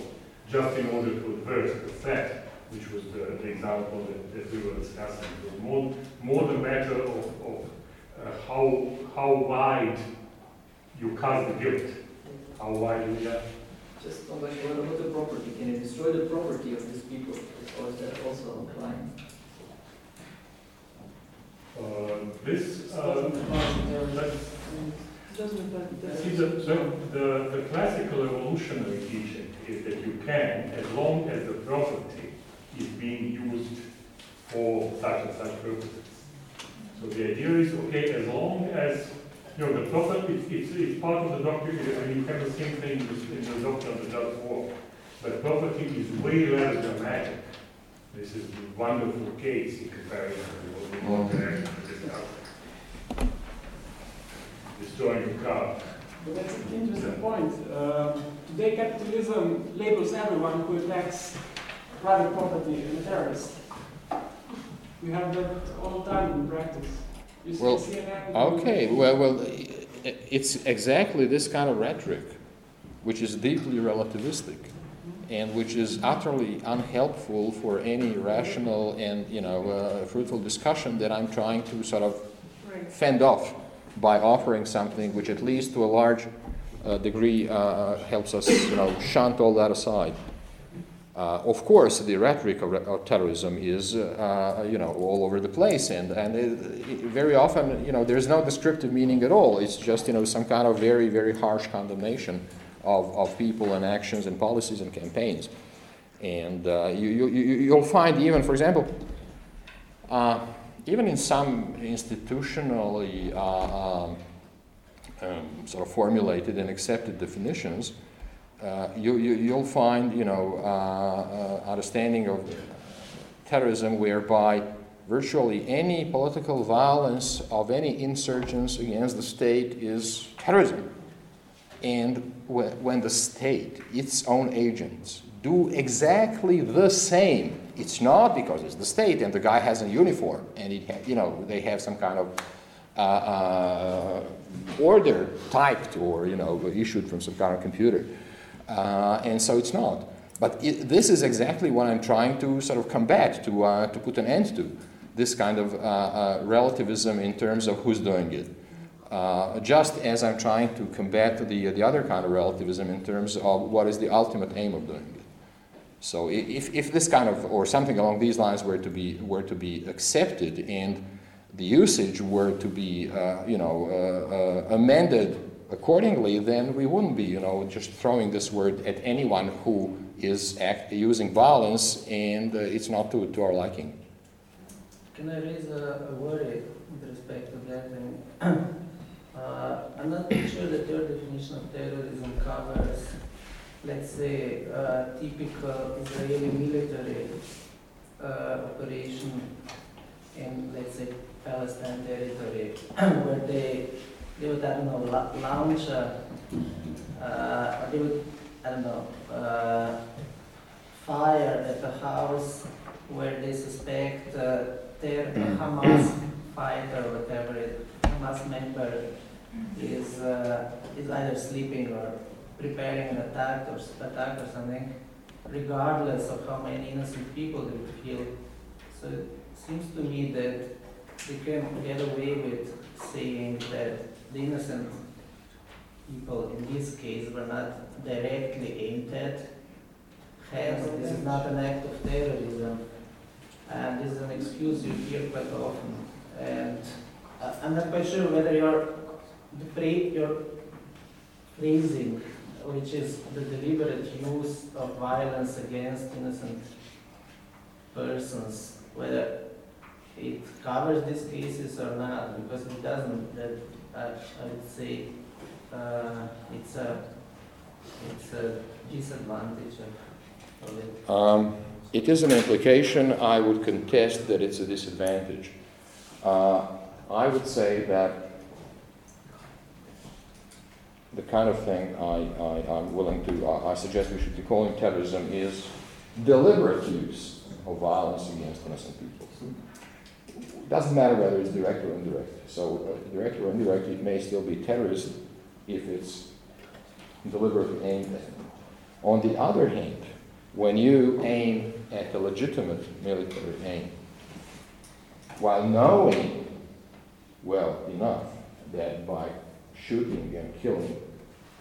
just in order to avert the threat, which was the, the example that, that we were discussing. It was more, more the matter of, of uh, how, how wide you cast the guilt, how wide you yeah. Just come back, what about the property? Can it destroy the property of these people? Or is that also applying? Uh, this, uh, let's Doesn't that- See, the, the, the, the classical evolutionary teaching is that you can, as long as the property is being used for such and such purposes. So the idea is, okay, as long as, you know, the property, it's, it's, part of the doctrine, and you have the same thing in the, of the just war. But property is way less dramatic This is a wonderful case in comparison to what we want. Destroying the car. But that's an interesting point. Um, today, capitalism labels everyone who attacks private property as a terrorist. We have that all the time in practice. Well, Okay, well, well, it's exactly this kind of rhetoric, which is deeply relativistic, and which is utterly unhelpful for any rational and, you know, uh, fruitful discussion that I'm trying to sort of fend off by offering something which, at least to a large uh, degree, uh, helps us, you know, shunt all that aside. Uh, of course, the rhetoric of, of terrorism is, uh, you know, all over the place, and and it, it- very often, you know, there's no descriptive meaning at all. It's just, you know, some kind of very, very harsh condemnation of, of people and actions and policies and campaigns. And uh, you, you, you- you'll find even, for example, uh, even in some institutionally uh, um, um, sort of formulated and accepted definitions, uh, you, you, you'll find, you know, uh, uh, understanding of terrorism whereby virtually any political violence of any insurgents against the state is terrorism. And wh- when the state, its own agents, do exactly the same, it's not because it's the state and the guy has a uniform and it you know they have some kind of uh, uh, order typed or you know issued from some kind of computer, uh, and so it's not. But it, this is exactly what I'm trying to sort of combat to uh, to put an end to this kind of uh, uh, relativism in terms of who's doing it. Uh, just as I'm trying to combat the, the other kind of relativism in terms of what is the ultimate aim of doing it. So if, if this kind of, or something along these lines were to be, were to be accepted and the usage were to be, you know, amended accordingly, then we wouldn't be, you know, just throwing this word at anyone who is act, using violence and uh, it's not to, to our liking. Can I raise a, a worry with respect to that? And, uh, I'm not sure that your definition of terrorism covers, let's say, uh, typical Israeli military uh, operation in, let's say, Palestine territory, where they, they would, I don't know, a, uh, or they would, I don't know, uh, fire at the house where they suspect uh, their Hamas fighter or whatever it, Hamas member is uh, is either sleeping or preparing an attack or attack or something, regardless of how many innocent people they would kill. So it seems to me that they can get away with saying that the innocent people in this case were not directly aimed at. Hence, this is not an act of terrorism. And this is an excuse you hear quite often. And uh, I'm not quite sure whether your, the phrase, your phrasing, which is the deliberate use of violence against innocent persons, whether it covers these cases or not, because it doesn't, that I, would say uh, it's a it's a disadvantage. Um, it is an implication. I would contest that it's a disadvantage. Uh, I would say that the kind of thing I, I, I'm willing to, I, I suggest we should be calling terrorism is deliberate use of violence against innocent people. It doesn't matter whether it's direct or indirect. So, uh, direct or indirect, it may still be terrorism if it's deliberately aimed at. On the other hand, when you aim at a legitimate military aim, while knowing well enough that by shooting and killing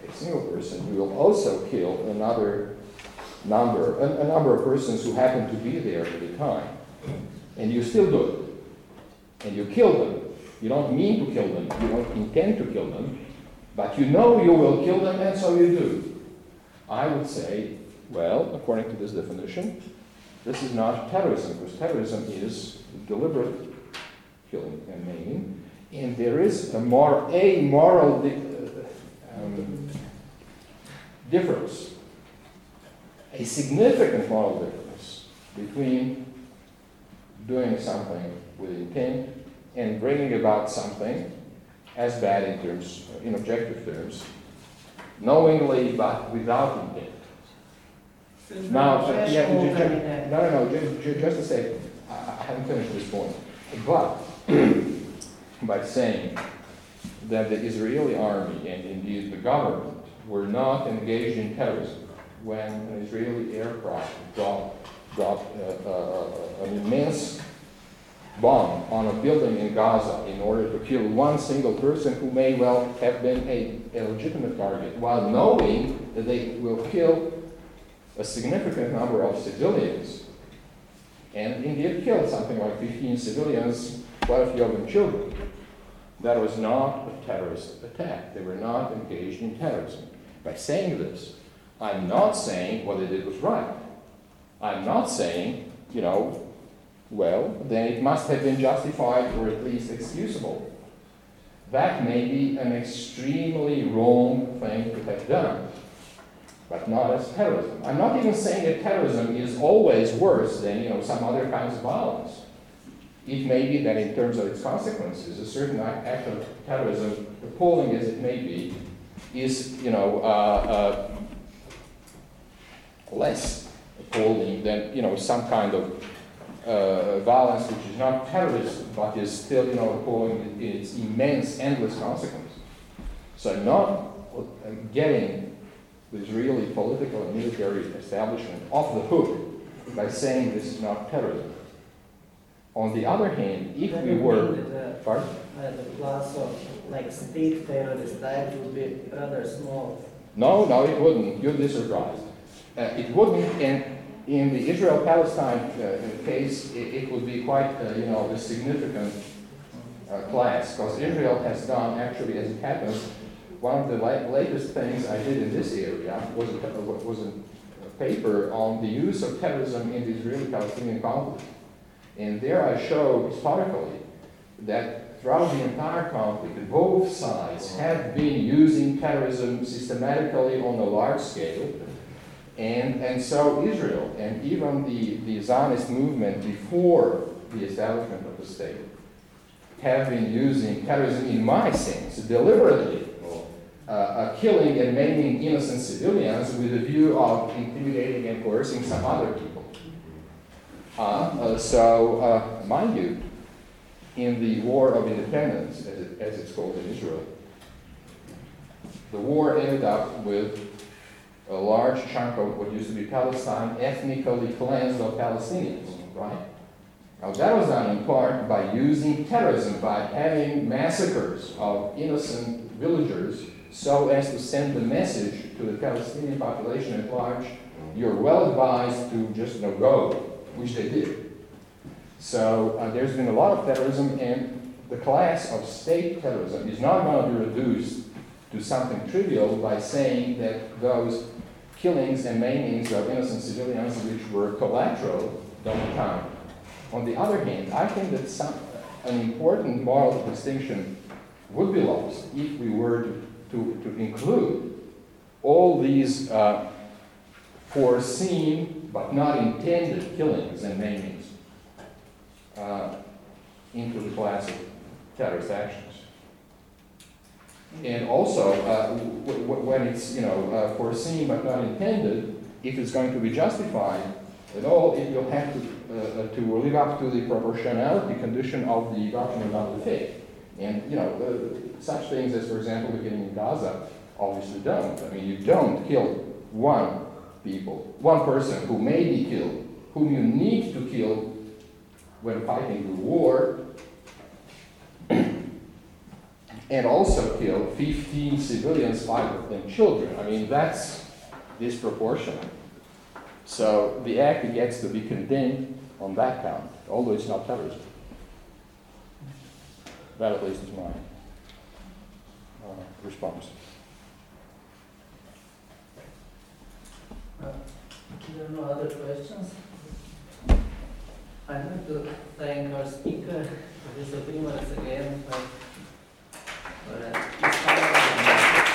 a single person, you will also kill another number, a, a number of persons who happen to be there at the time, and you still do it, and you kill them. You don't mean to kill them, you don't intend to kill them, but you know you will kill them, and so you do. I would say well, according to this definition, this is not terrorism, because terrorism is deliberate killing and maiming, and there is a, more, a moral di- uh, um, difference, a significant moral difference between doing something with intent and bringing about something as bad in terms, in objective terms, knowingly but without intent. Now, uh, yeah, ju- ju- ju- no, no, no, ju- ju- just to say, I I haven't finished this point. But by saying that the Israeli army and indeed the government were not engaged in terrorism when an Israeli aircraft dropped, dropped uh, uh, an immense bomb on a building in Gaza in order to kill one single person who may well have been a, a legitimate target, while knowing that they will kill a significant number of civilians, and indeed killed something like 15 civilians, quite a few of them children. That was not a terrorist attack. They were not engaged in terrorism. By saying this, I'm not saying what they did was right. I'm not saying, you know, well, then it must have been justified or at least excusable. That may be an extremely wrong thing to have done, but not as terrorism. I'm not even saying that terrorism is always worse than, you know, some other kinds of violence. It may be that in terms of its consequences, a certain act of terrorism, appalling as it may be, is, you know, uh, uh, less appalling than, you know, some kind of uh, violence which is not terrorism but is still, you know, appalling in its immense, endless consequences. So not uh, getting the Israeli political and military establishment off the hook by saying this is not terrorism. On the other hand, if we were, pardon? Uh, the class of like state terrorist type would be rather small. No, no, it wouldn't. You'd be surprised. Uh, it wouldn't, and in the Israel-Palestine uh, case, it, it would be quite, uh, you know, a significant uh, class, because Israel has done, actually, as it happens, one of the la- latest things I did in this area was a, was a paper on the use of terrorism in the Israeli-Palestinian conflict. And there I show historically that throughout the entire conflict, both sides have been using terrorism systematically on a large scale. And, and so Israel and even the, the Zionist movement before the establishment of the state have been using terrorism in my sense deliberately, uh, uh, killing and maiming innocent civilians with the view of intimidating and coercing some other people. Uh, uh, so, uh, mind you, in the War of Independence, as, it, as it's called in Israel, the war ended up with a large chunk of what used to be Palestine ethnically cleansed of Palestinians, right? Now that was done in part by using terrorism, by having massacres of innocent villagers so as to send the message to the Palestinian population at large, you're well advised to just you know, go, which they did. So uh, there's been a lot of terrorism, and the class of state terrorism is not going to be reduced to something trivial by saying that those killings and maimings of innocent civilians, which were collateral, don't count. On the other hand, I think that some, an important moral distinction would be lost if we were to, to, to include all these uh, foreseen but not intended killings and maimings uh, into the class of terrorist actions. And also, uh, when it's, you know, uh, foreseen but not intended, if it's going to be justified at all, it will have to, uh, uh, to live up to the proportionality condition of the doctrine of double effect. And, you know, uh, such things as, for example, beginning in Gaza obviously don't. I mean, you don't kill one people, one person who may be killed, whom you need to kill when fighting the war, and also kill 15 civilians, five of them children. I mean, that's disproportionate. So the act gets to be condemned on that count, although it's not terrorism. That at least is my uh, response. There are no other questions? I'd like to thank our speaker, Professor Primorac again, これ。